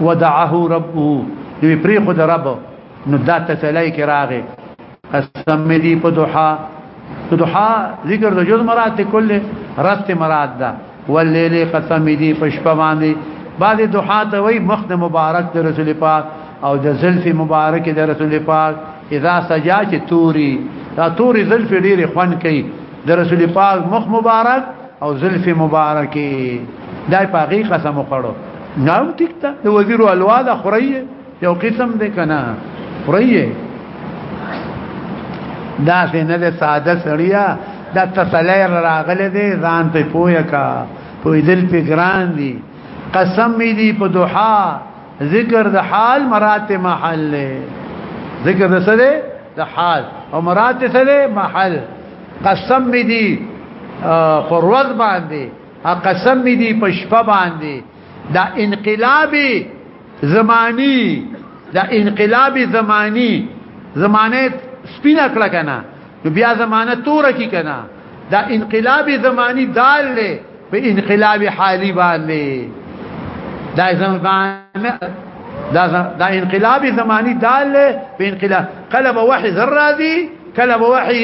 [SPEAKER 1] ودعه ربه دوی پری خود رب نو دا تسلی کې راغې قسم دی په دوحا په دوحا ذکر د جز مراد ته کله رست مراد ده والليل قسم دی په شپه باندې بعد دوحا ته وای مخ د مبارک د رسول پاک او د زلف مبارک د رسول پاک اذا سجا چې توري دا توري زلف ډېری خوان کوي د رسول پاک مخ مبارک او زلف مبارکي دای په غي قسم وکړو نام ټیک ته د وزیر الوا د خریه یو قسم دی کنه خریه دا څنګه له ساده سړیا د تسلی راغله دی ځان په پویا کا په دل په ګران دی قسم می دی په دوحا ذکر د حال مرات محل ذکر د سره د حال او مراد څه دی محل قسم می دی پر ورځ باندې قسم می دی په شپه باندې دا انقلابي زمانی دا انقلابي زمانی زمانه سپینه کړه کنه نو بیا زمانه تور کی کنه دا انقلابي زمانی دال له په انقلاب حالي باندې دا زمانه دا دا انقلاب زماني دال په انقلاب قلب وحي ذره دي قلب وحي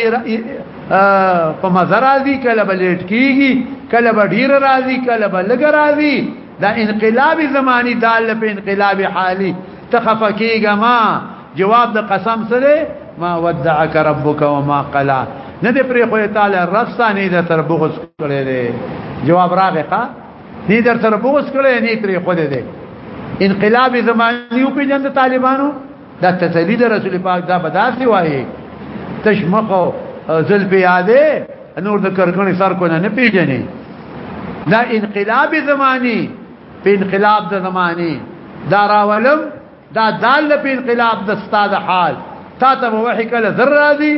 [SPEAKER 1] په مزر دي قلب لټ کیږي قلب ډیر راضي قلب لګ راضي دا انقلاب زماني دال په انقلاب حالي تخفکیګه ما جواب د قسم سره ما ودعك ربك وما قلا نه دې پرې خو تعالی رب ثاني د تر بغض کړي دي جواب راغی ښا نه در تر بغض کړي نه پرې خو دې انقلاب زماني په جند طالبانو دا تسلی د رسول پاک دا بداسي وایي تشمخو ذل پیاده نور د کرکنې سر کو نه پیژنې دا انقلاب زماني په انقلاب د زماني دا راولم دا دال د انقلاب د استاد حال تا ته وحی کله زر راضی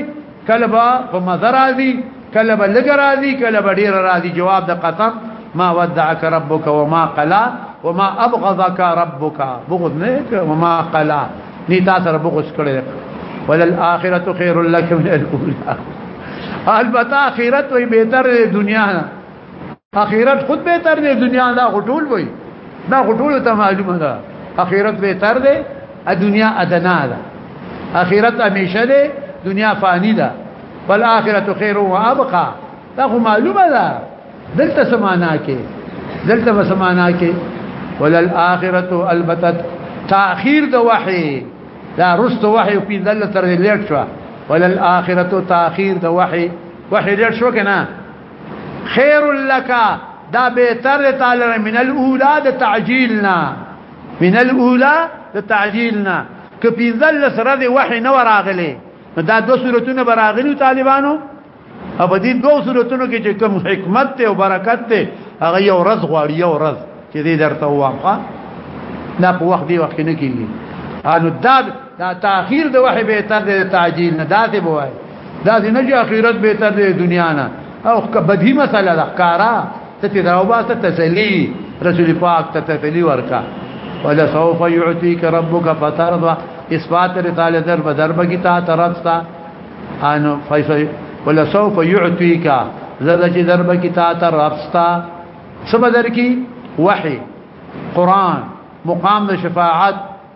[SPEAKER 1] کله با په مزر راضی کله به لګ راضی کله به ډیر راضی جواب د قسم ما ودعك ربك وما قلا وما ابغضك ربك بغض نه وما قلا ني تاسو رب بغض کړی وللآخرة خير لك من الأولى البته آخرت وي بهتر دنیا نه اخرت خود به تر دې دنیا دا غټول وای دا غټول ته معلومه ده اخرت به تر دې ا دنیا ادنا ده اخرت همیشه ده دنیا فانی ده بل اخرت خیر و ابقا دا خو معلومه ده دلته سمانا کې دلته سمانا کې ولل اخرت البتت تاخير د وحي دا رست وحي په دلته تر لیټ شو ولل اخرت تاخير د وحي وحي لیټ شو کنه خیر لك دا بهتر تعالی من الاولى د تعجیلنا من الاولى د تعجیلنا ک پینځل سره دی وحی نو راغلی دا دو صورتونه براغلی طالبانو او په دې دوه صورتونو کې چې کوم حکمت ته او برکت ته هغه یو ورځ غواړي یو ورځ چې دې درته وامخه دا په وخت دی وخت نه کیږي انو دا دا تاخير د وحي به تر د تعجیل نه داسې بوای داسې نه چې اخرت به تر د دنیا نه او بدی مسله د ښکارا ته چې دا واسه تسلی رسول پاک ته تسلی ورکا ولا سوف يعطيك ربك فترضى اثبات رساله در بدر بگی تا ترستا انو فیصل ولا سوف يعطيك زده چې در بگی تا ترستا سبدر کی وحي قران مقام د شفاعت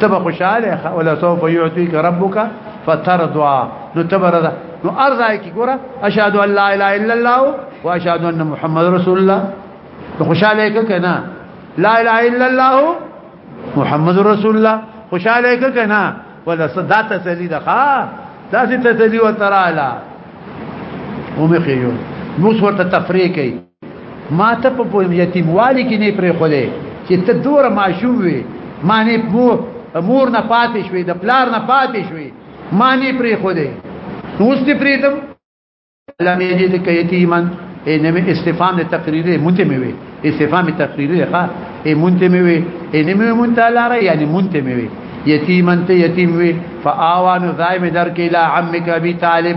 [SPEAKER 1] تبه خوشاله خ ولا سوف يعطيك ربك فترضى نو تبرد نو ارزای کی ګوره اشهد ان لا اله الا الله واشهد ان محمد رسول الله خوشاله ک کنا لا اله الا الله محمد رسول الله خوشاله ک کنا ولا صدا تسلی دخا دا سی تسلی وترالا ومخیو موس ورته تفریقی ما ته په یتیموالي کې نه پرې خوده چې ته دور ماشوم وي ما نه مور مور نه پاتې شوې د پلار نه پاتې شوې ما نه پرې خوده نو اوس دې پرې دم لم یجد ک یتیمن اے نمی استفام تقریر مونته می وی استفام تقریر ښا اے مونته می وی اے نمی مونته لاره یعنی مونته می وی یتیمن ته یتیم وی فآوان ذائم در کې لا عمک ابي طالب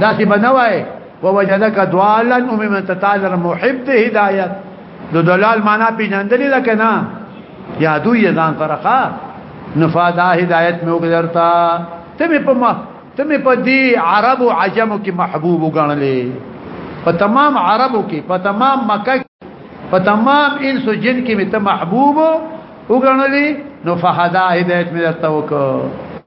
[SPEAKER 1] دا سی بنوای ووجدک دوالا امم تتالر محب ته هدایت د دلال معنا پیجندلې ده کنه یادو یې ځان فرقه نفادا هدایت مې وګرتا ته مې په ما ته مې په دې عرب او عجم کې محبوب وګڼلې په تمام عربو کې په تمام مکه په تمام انس جن کې مې ته محبوب وګڼلې نو فهدا هدایت مې درته وکړه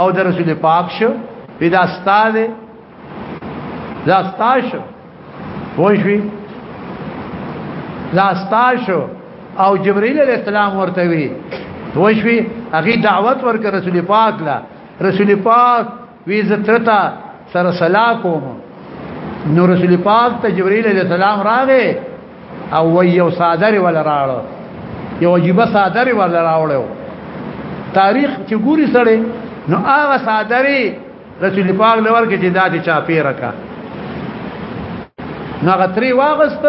[SPEAKER 1] او د رسول پاک شو پیدا استاد دا استاد شو وښوی دا استاد شو او جبرئیل علیہ السلام ورته وی وښوی هغه دعوت ورک رسول پاک لا رسول پاک وی زترتا سره سلا کوم نو رسول پاک ته جبرئیل علیہ السلام راغی او وی یو صادر ول راړو یو عجیب صادر ول راوړو تاریخ چې ګوري سره نو هغه صادری رسول پاک لور کې چې داتې چا پیره کا نو هغه تری واغست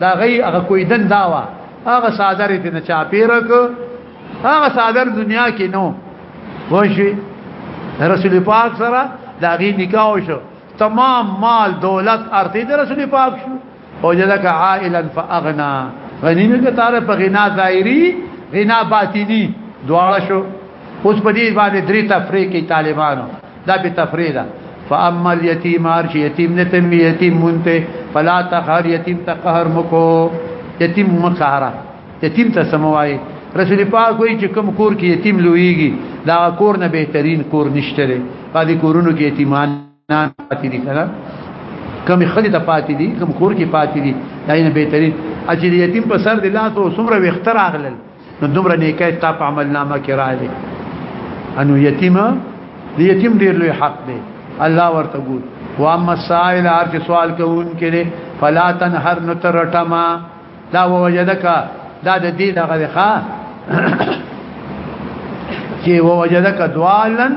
[SPEAKER 1] دا غي هغه کوی دن داوا هغه صادر دې نه چا پیره کو هغه صادر دنیا کې نو وشي رسول پاک سره دا غي نکاح شو تمام مال دولت ارتي رسول پاک شو وجدك عائلا فاغنا غنی مې کتاره په غنا ظاهری غنا باطینی دواړه شو اوس په دې باندې درې تفریق کې طالبانو دا به تفریق ده فاما اليتيم ارش یتیم نه تم یتیم مونته فلا تقهر یتیم تقهر مکو یتیم مقهره یتیم ته سموای رسول پاک وایي چې کوم کور کې یتیم لویږي دا کور نه بهترین کور نشته دی په دې کورونو کې یتیمان نه پاتې دي کنه کمی خلی ته پاتې دي کم کور کې پاتې دي داینه به تري اجل یتیم په سر د لاس او سمره وختر اغلل نو دومره نیکه تا په عمل نامه کې راځي انو یتیمه د یتیم ډیر لوی حق دی الله ورته ګور واما السائل هر چې سوال کوون کړي فلا تنهر نترتما دا وجدک دا د دې دغه ښا چې وجدک دوالن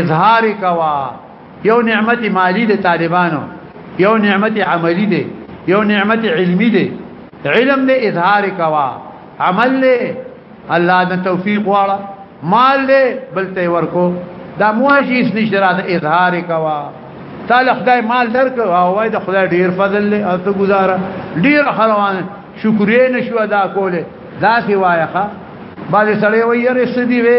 [SPEAKER 1] اظهار کوا یو نعمت مالی د طالبانو یو نعمت عملی دی یو نعمت علمی دی علم دې اظهار کوا عمل دې الله د توفیق واړه مال دې بلته ورکو دا مواشي اس نشته راته اظهار کوا تعالی خدای مال درک او وای د خدای ډیر فضل له او ته گزاره ډیر خروان شکرې نشو ادا کوله دا سی وایخه بعد سړی وایره سدی وی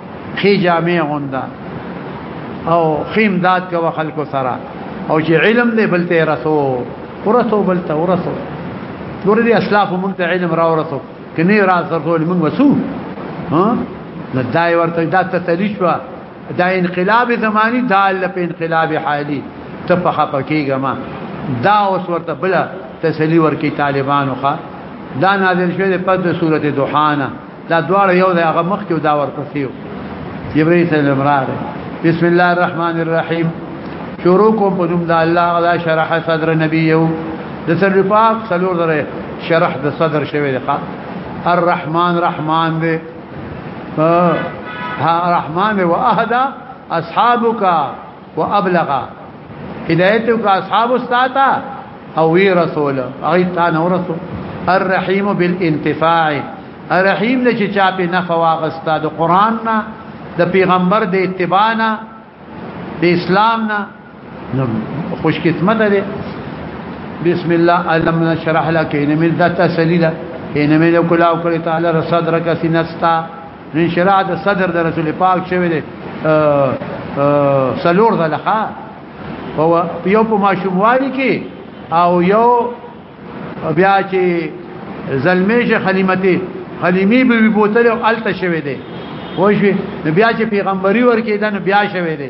[SPEAKER 1] خي جامع غوندا او خیم داد کو خلق سرا او چې علم دې بلته رسو ورسو بلته ورسو نور دې اسلاف مونږ ته علم را ورسو کني را سرول مونږ وسو ها نو دا ورته دا تسلیش وا دا انقلاب زمانی دا لپ انقلاب حالی تفخ پکېګه ما دا اوس ورته بل تسلی ورکی طالبانو ښا دا نازل شوه د پد سورته دوحانه دا دواړه یو دی هغه مخکې او دا ورپسې جبرئیل سره عمران بسم الله الرحمن الرحیم شروع کوم په نوم د الله غلا شرح صدر نبی یو د سر رفاق څلور دره شرح د صدر شوی دی الرحمن رحمان دی ها رحمان واهدا اصحابک وابلغ هدایت او اصحاب استاد او وی رسول هغه تا نو رسول الرحیم بالانتفاع الرحیم لچ چا په نفع واغستا د قران نه د پیغمبر د اتباع نه د اسلام نه خوش قسمت ده بسم الله الم نشرح لك ان من ذات سليلا ان من كل او كل تعالى صدرك سنستا انشراح د صدر د رسول پاک شوی دی سلور زلخه او یو په ماشوموالي کې او یو بیا چې زلمیشه خلیمته خلیمی به بوتل او الته شوی دی وښوی بیا چې پیغمبري ورکې دنه بیا شوی دی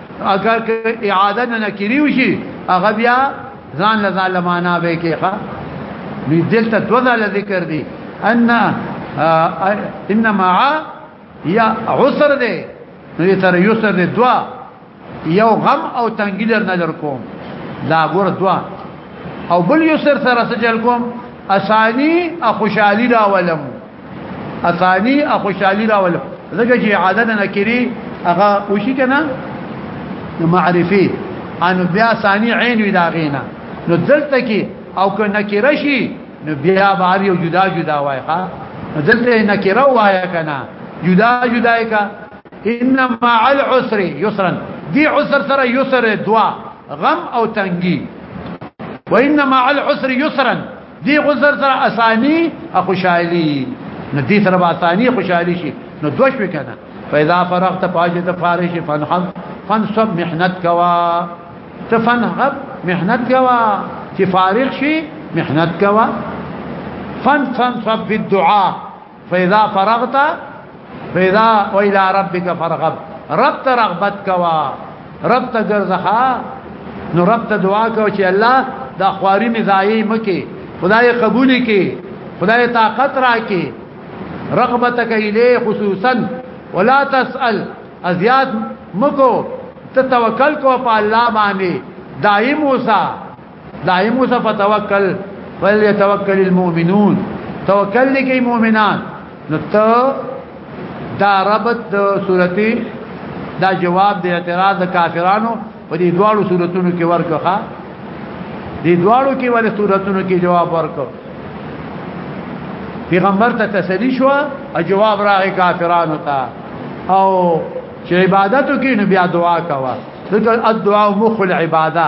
[SPEAKER 1] اگر اعاده نه کړیو شي هغه بیا ځان له ځان معنا به کې ښه دلته دوه ځله ذکر دي ان ان مع یا عسر دی نو تر یسر دی دوا یو غم او تنګی در نه در کوم دا ګور دوا او بل یسر سره سجل کوم اسانی او خوشحالی راولم اسانی او خوشحالي راول زګه چې عادت نه کړي هغه وشي کنه نو معرفي ان بیا ثاني عین وی دا غینا نو دلته کې او که نکره شي نو بیا بار یو جدا جدا وای ښا دلته نکره وای کنه جدا جدا کا ان مع العسر يسرا دي عسر سره يسر دوا غم او تنګي وان مع العسر يسرا دی غزر سره اسانی خوشحالی نو دی سره اسانی خوشحالی شي نو دوش وکنه فاذا فرغت فاجت فارش فنحب فنصب محنت کوا تفنحب محنت کوا چې فارغ شي محنت کوا فن فن فب الدعاء فاذا فرغت فاذا والى ربك فرغب رب ته رغبت کوا رب ته ګرځخه نو رب ته دعا کو چې الله دا خواري مې ضایع مکه خدای قبول کړي خدای طاقت راکړي رغبتك الیه خصوصا ولا تسأل ازیاد مکو ته توکل کو په الله باندې دائم وسه دای موسی فتوکل فلیتوکل المؤمنون توکل دي کوي مؤمنان نو ته دا ربط د سورتي دا جواب د اعتراض د کافرانو په دې دواړو سورتونو کې ورکه دې دواړو کې ولې سورتونو کې جواب ورکه پیغمبر ته تسلی شو او جواب راغی کافرانو ته او چې عبادتو کې نو بیا دعا کوا ذکر الدعاء مخ العباده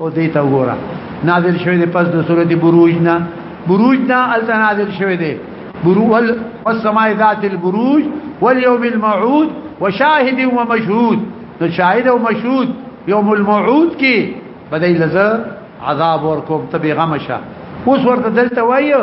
[SPEAKER 1] او دې ته وګوره نازل شوی دی پس د سورته بروج نه بروج نه الته نازل شوی دی بروج والسماء ذات البروج واليوم الموعود وشاهد ومشهود نو شاهد او مشهود يوم الموعود کې بدای لزه عذاب ورکوم ته بیغمشه اوس ورته دلته وایو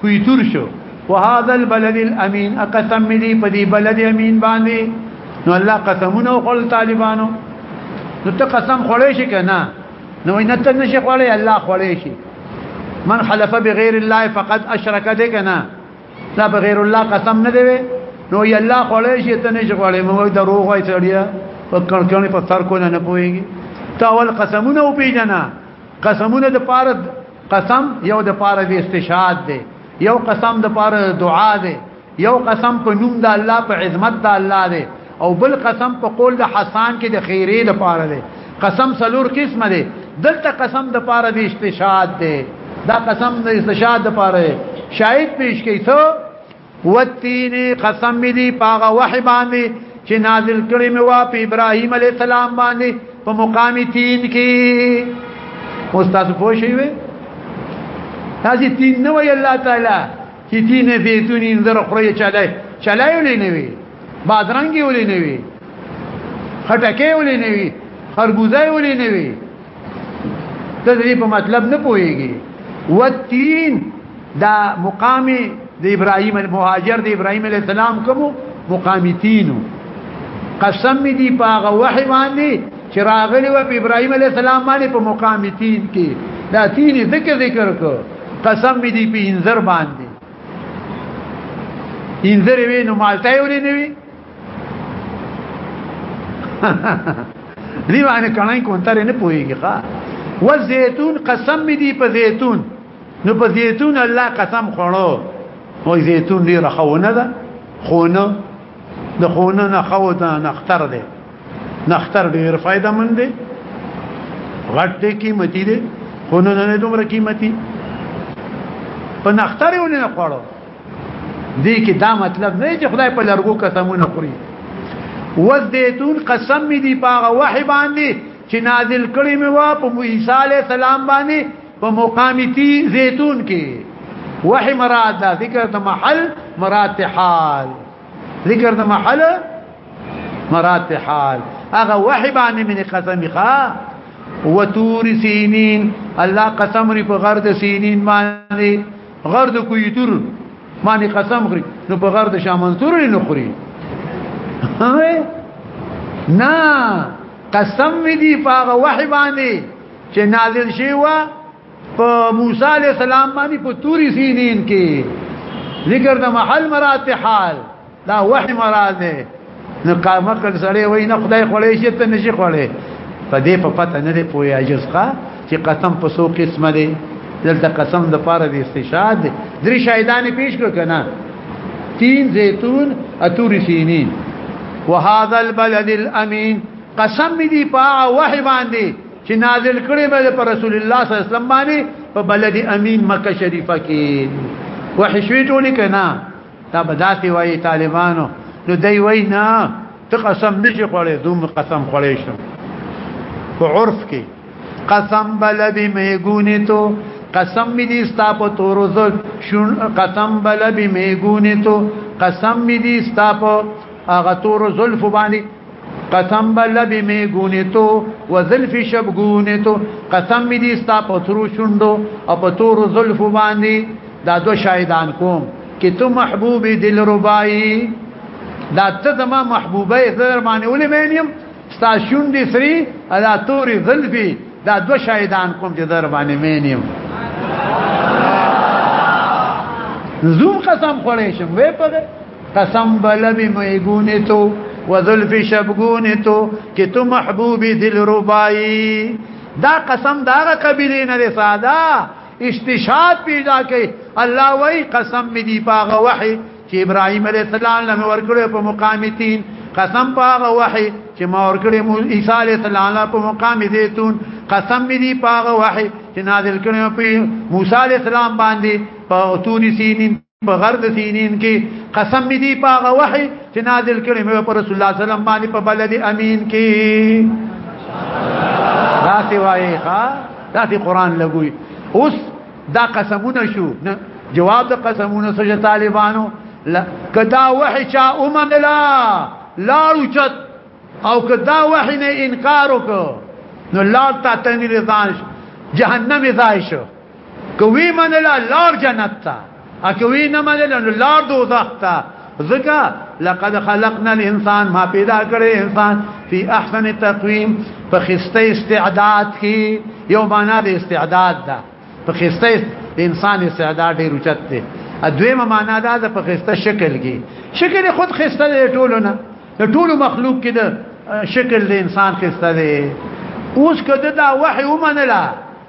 [SPEAKER 1] کوی تور شو وهذا البلد الامين اقسم دي په دې بلد امين باندې نو الله قسمونه خپل طالبانو نو ته قسم خورې شي کنه نو نه ته نشي خورې الله خورې شي من حلف بغیر الله فقد اشرك دې کنه لا بغیر الله قسم نه دی نو ی الله خورې شي ته نشي خورې مو دروغ وای سړیا په کړکړې په سر کو نه نه پويږي تا ول قسمونه او پیجنا قسمونه د پاره قسم یو د پاره د استشهاد دی یو قسم د پاره دعا دی یو قسم په نوم د الله په عظمت د الله دی او بل قسم په قول د حسان کې د خیره د پاره دی قسم سلور قسم دی دلته قسم د پاره د استشهاد دی دا قسم د استشهاد د پاره شاهد پیش کوي ته وتینی قسم می دی پاغه وحی باندې چې نازل کړی می وا په ابراهیم علی السلام باندې په مقام تین کې استاد پوه شي وي تاسو تین نو وی الله تعالی چې تین زیتون انذر خوري چلای چلای ولې نه وی بادرنګي ولې نه وی خټکه ولې نه وی خربوزه ولې نه وی ته دې په مطلب نه پويږي وتین دا مقام د ابراهيم المهاجر د ابراهيم عليه السلام کوم مقامتینو قسم دي پاغه وحي باندې چې راغلی و ابراهيم عليه السلام باندې په مقامتین کې دا تین ذکر ذکر کو قسم دي په انذر باندې انذر وینو مالته ولې نه وی دی باندې کڼای کونتر نه پويږي ښا و زيتون قسم می دی په زيتون نو په زيتون الله قسم خورو و زيتون دی رخونه ده خونه د خونه نه خو ده نختر ده نختر ډیر فائدہ مند دی غټ دی قیمتي دی خونه نه دومره قیمتي په نختر یې ولې نه خوړو دې کې دا مطلب نه چې خدای په لرګو قسمونه خوري وز دیتون قسم می دی پاغه وحی باندې چې نازل کړی می وا په عیسی علی السلام باندې په مقام تی زیتون کې وحی مراد دا ذکر د محل مراد حال ذکر د محل مراد حال هغه وحی باندې من قسم ښا وتور سینین الله قسم ری په غرد سینین باندې غر د کوی تور باندې قسم خوري نو په غر د شاه منصور نه خوري نه قسم وی دی پاغه وحی باندې چې نازل شي وا په موسی عليه السلام باندې په توري سینین کې ذکر د محل مرات حال دا وحی مراد دی نو قامه کړ سړی وای نه خدای خړې شي ته نشي خړې په دې په پته نه دی پوي اجزقه چې قسم په سو قسمه دی دلته قسم د پاره دی استشهاد درې شاهدان پیش کړ کنه تین زیتون اتور سینین وهذا البلد الامين قسم دې په وحی باندې چې نازل کړي به پر رسول الله صلی الله علیه وسلم باندې په بلد امین مکه شریفه کې وحشوی ټولې کنا دا بداسي وایي طالبانو نو دی وایي نه ته قسم نشي خوړې دوم قسم خوړې شم په عرف کې قسم بلبي میګونی تو قسم می دي ستا په تورو زو شون قسم بلبي میګونی تو قسم می دي ستا په هغه تورو زلف باندې قسم به لب میگونه تو و ظلف شبگونه تو قسم می دی ستا په ترو شوندو او په تورو ظلف باندې دا دو شاهدان کوم کې تو محبوب دل ربای دا ته زما محبوبه زر باندې ولې مینم ستا شوندې سری ادا توري ظلفي دا دو شاهدان کوم چې در باندې مینم زوم قسم خورې شم وې په قسم بلب میگونه تو و ذلف شبگونه تو که تو محبوب دل ربایی دا قسم دا قبیلی نه ساده استشهاد پیدا کوي الله وای قسم می دی پاغه وحی چې ابراهيم عليه السلام له ورکړې په مقام تین قسم پاغه وحي چې ما ورکړې مو عيسى عليه السلام په مقام زيتون قسم می دی پاغه وحي چې نازل کړم په موسی عليه السلام باندې په تور سینین په غر د سینین کې قسم می دی پاغه وحی چې نازل کړي مې پر رسول الله صلی الله علیه وسلم باندې په بلد امین کې دا سی وایي ها دا سی قران لګوي اوس دا قسمونه شو نه جواب د قسمونه سره طالبانو کدا وحی چا امن لا لاړو چت او کدا وحی نه انکار وکړو نو لاړ تا تنیر ځان جهنم ځای شو کوي منل لار جنت ته اکوي نه منل لار دوزخ ته ځکه لقد خلقنا الانسان ما پیدا کړی انسان فی احسن تقویم په خسته استعداد کې یو معنا د استعداد ده په خسته د انسان استعداد ډیر اوچت دی دویمه معنا دا ده په خسته شکل کې شکل خود خسته دی ټولو نه د ټولو مخلوق کې د شکل د انسان خسته دی اوس کده دا وحی ومنله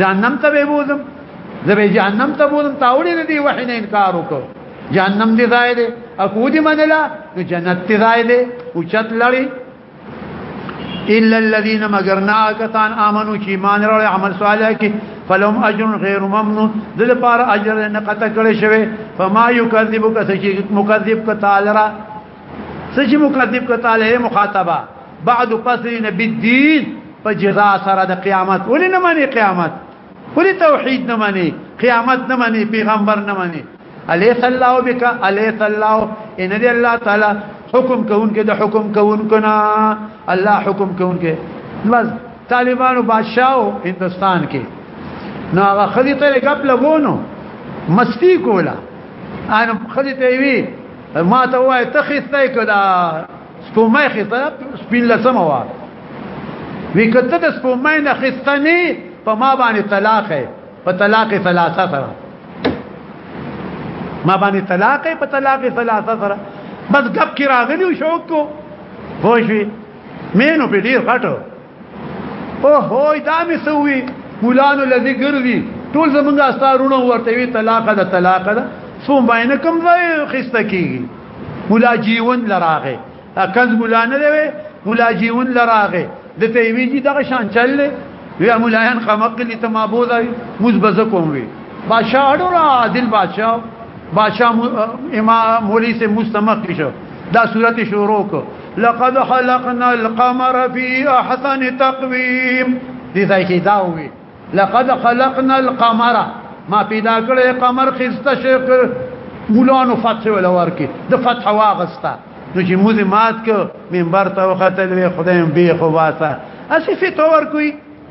[SPEAKER 1] جهنم ته به بوزم زبې جهنم ته بوزم تاوړې نه دی وحی نه انکار وکړ جهنم دی ځای دی اكو دي منلا نو جنت دی ځای دی او چت لړی الا الذين مغرنا كتان امنوا چې ایمان لري عمل صالح کې فلهم اجر غیر ممنون د لپاره اجر نه قطع کړی شوی فما یکذبک سچې مکذب ک تعالی سچ مکذب کتا له مخاطبه بعد پس نبی دین په جزا سره د قیامت ولې نه مانی قیامت ولې توحید نه مانی قیامت نه مانی پیغمبر نه مانی الیس الله بک الیس الله ان دی الله تعالی حکم کوونکې د حکم کوونکو نه الله حکم کوونکې بس طالبانو بادشاہو هندستان کې نو هغه خدي ته غپ لګونو مستی کولا ان خدي ته وی ما ته وای ته خسته کدا سپومای خسته سپین لسمه وا وی کته د سپومای نه خسته نه په ما باندې طلاق ہے په طلاق ثلاثه سره ما باندې طلاق ہے په طلاق ثلاثه سره بس غب کی راغلی شوق کو خوشی مینو په ډیر غټو او هوی دا می سوی ګلانو لذي ګرځي ټول زمونږه ستارونه ورته وی طلاق ده طلاق ده سو باندې کوم ځای خسته کیږي مولا جیون لراغه اکنز مولا نه دی مولا جیون لراغه د تیویجی دغه شان چل دی وی مولایان خمقلی ته معبود وي موږ بزکوم وی بادشاہ اړو را عادل بادشاہ بادشاہ امام مولوی سے مستمق شو دا صورت شروع کو لقد خلقنا القمر في احسن تقويم دي ځای کې دا وي لقد خلقنا القمر ما پیدا کړې قمر خسته شکر ګلانو فتح ولا ورکی د فتح واغستا نو چې موږ مات ک منبر ته وختل وي خدایم به خو واسه اسی فتح ورکوي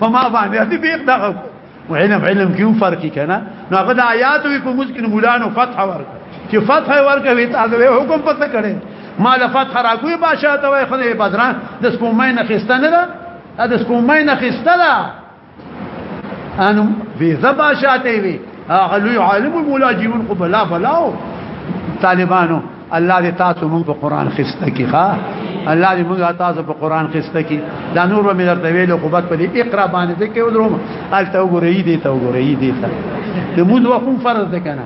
[SPEAKER 1] په ما باندې دې بیق دغه علم علم کیو فرق کنا نو هغه د آیات وی په مسکن مولانو فتح ورک چې فتح ورک وی تاسو حکم پته کړي ما له فتح راکوي بادشاہ ته وای خدای بدران د سپومای نه خسته نه ده د سپومای نه خسته ده انو به زبا شاته وی هغه لوی عالم مولا جیون خو بلا بلاو طالبانو الله دې تاسو موږ په قران خسته کې ښا الله دې موږ تاسو په قران خسته کې دا نور به مې درته ویلو خو بس په دې اقرا باندې ځکه ودروم الته وګورې دې ته وګورې دې ته د موږ وقوم فرض ده کنه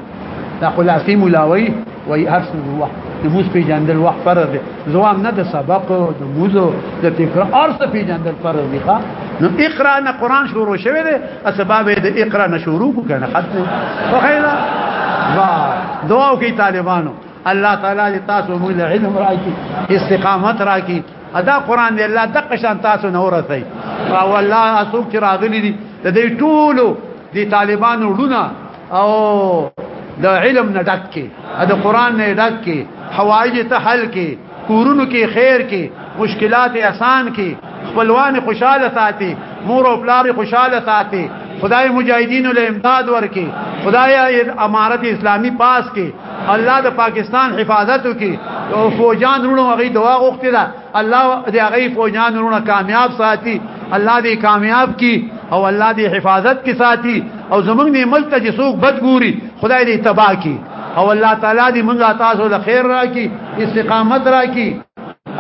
[SPEAKER 1] دا خلاصي ملاوي وي هر څه وه د موږ په جندل وخت فرض ده زوام نه د سبق د موږ د تکرار ارث په جندل فرض دي ښا نو اقرا نه قران شروع شوه اسباب د اقرا نشورو کو کنه ختم خو خیره وا دعا کوي طالبانو الله تعالی دې تاسو موږ له علم راکړي استقامت راکړي ادا قران دې الله دغه شان تاسو نه ورسي او الله اسوک چې راغلي دي د دې ټولو دي طالبانو لونه او د علم نه ډک کې د قران نه ډک کې حوایج ته حل کې کورونو کې خیر کې مشکلات آسان کې خپلوان خوشاله ساتي مور او پلار خوشاله ساتي خدای مجاهدین له امداد ورکي خدای امارت اسلامی پاس کې الله د پاکستان حفاظت وکي او فوجان رونو هغه دعا غوښتي ده الله دې هغه فوجان رونو کامیاب ساتي الله دې کامیاب کی او الله دې حفاظت کې ساتي او زمونږ نه ملک ته جسوک بد ګوري خدای دې تباہ کی او الله تعالی دې موږ تاسو له خیر راکړي استقامت راکړي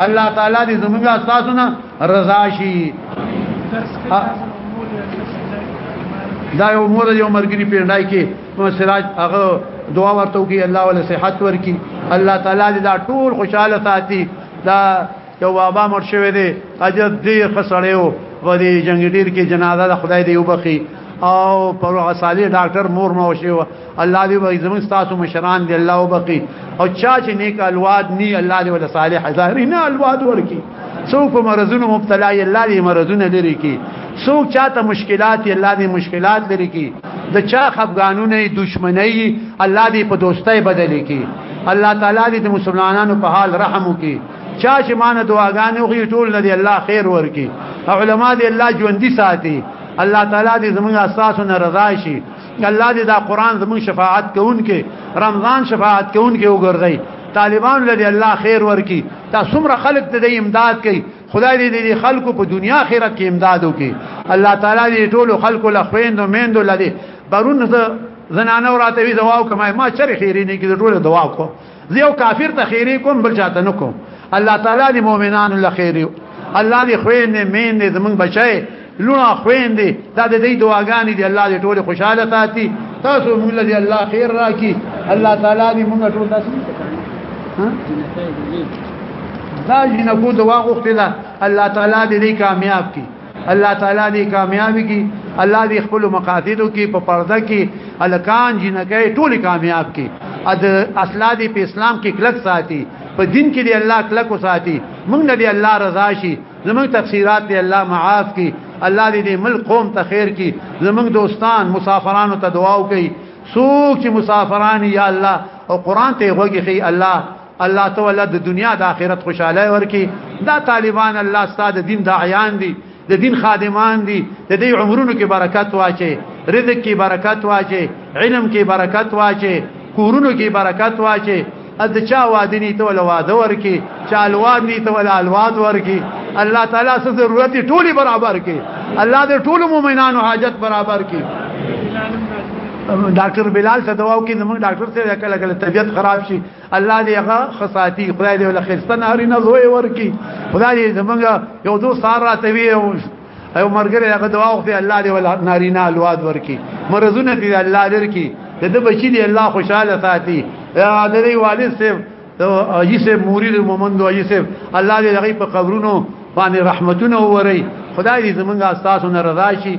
[SPEAKER 1] الله تعالی دې زموږ تاسو نه رضا شي دا یو مور یو مرګري پیړای کې سراج هغه دعا ورته وکي الله ول صحت ورکي الله تعالی دې دا ټول خوشاله ساتي دا یو بابا مر شوی دی اجر دې خسړیو و دې جنگ ډیر کې جنازه د خدای دې وبخي او پر صالح ډاکټر مور مو شو الله دې وي زموږ تاسو مشران دې الله وبقي او چا چې نیک الواد ني الله دې ول صالح ظاهري نه الواد ورکی څوک مرزونه مبتلا ي الله دې مرزونه لري کی څوک چاته مشکلات ي الله دې مشکلات لري کی د چا خفګانونه دښمنۍ الله دې په دوستۍ بدل کی الله تعالی دې د مسلمانانو په حال رحم وکي چا چې مان دعاګانې وغي ټول نه دې الله خیر ورکی علما دې الله ژوندۍ ساتي الله تعالی دې زموږ اساسونه رضا شي الله دې دا قران زمون شفاعت کوونکې رمضان شفاعت کوونکې وګرځي طالبان لدی الله خیر ورکی تا څومره خلق ته د امداد کوي خدای دې دې خلکو په دنیا آخرت کې امداد وکي الله تعالی دې ټول خلکو له خويندو میندو لدی برون زنانه وراته وی دوا کوم ما چرې خیرینه کې ټول دوا کو زه یو کافر ته خیری کوم بل چاته نکوم الله تعالی دی مؤمنانو لخیری الله دی خوین مین دی زمون بچای لونه خوین دی دا د دې دعاګانې دی الله دې ټول خوشاله ساتي تاسو موږ لدی الله خیر راکي الله تعالی دې موږ ټول تاسو ها دا جنکو دوا غوښتله الله تعالی دې کامیاب کړي الله تعالی دې کامیابی کی الله دې خپل مقاصدو کې په پرده کې الکان جنکې ټول کامیاب کی اد اصلا دې په اسلام کې کلک ساتي په دین کې دې الله کلک ساتي موږ نه دې الله رضا شي زموږ تفسیرات دې الله معاف کی الله دې دې ملک قوم ته خیر کی زموږ دوستان مسافرانو ته دعا وکي سوچ مسافران یا الله او قران ته وګي الله الله تعالی د دنیا د آخرت خوشاله ورکي دا طالبان الله ستاد دین داعیان دي د دین خادمان دي د دې عمرونو کې برکت واچي رزق کې برکت واچي علم کې برکت واچي کورونو کې برکت واچي از چا وادنی ته ولا واده ورکی چا الواد نی ته ولا الواد ورکی الله تعالی سره ضرورت ټولي برابر کی الله دې ټول مؤمنانو حاجت برابر کی ډاکټر بلال ته دواو کې زموږ ډاکټر ته کله کله طبيعت خراب شي الله دې هغه خصاتی خدای دې ول خستن هری نه زوی ورکی خدای دې زمونږ یو دو سار راته وی او مرګره هغه دعا وکړي الله دې ول نارینا الواد ورکی مرزونه دې الله دې ورکی دې بچی دې الله خوشاله ساتي دې والد سیف اجي سیف مورید مومند اجي سیف الله دې هغه په قبرونو باندې رحمتونه ووري خدای دې زمونږه استاد سره رضا شي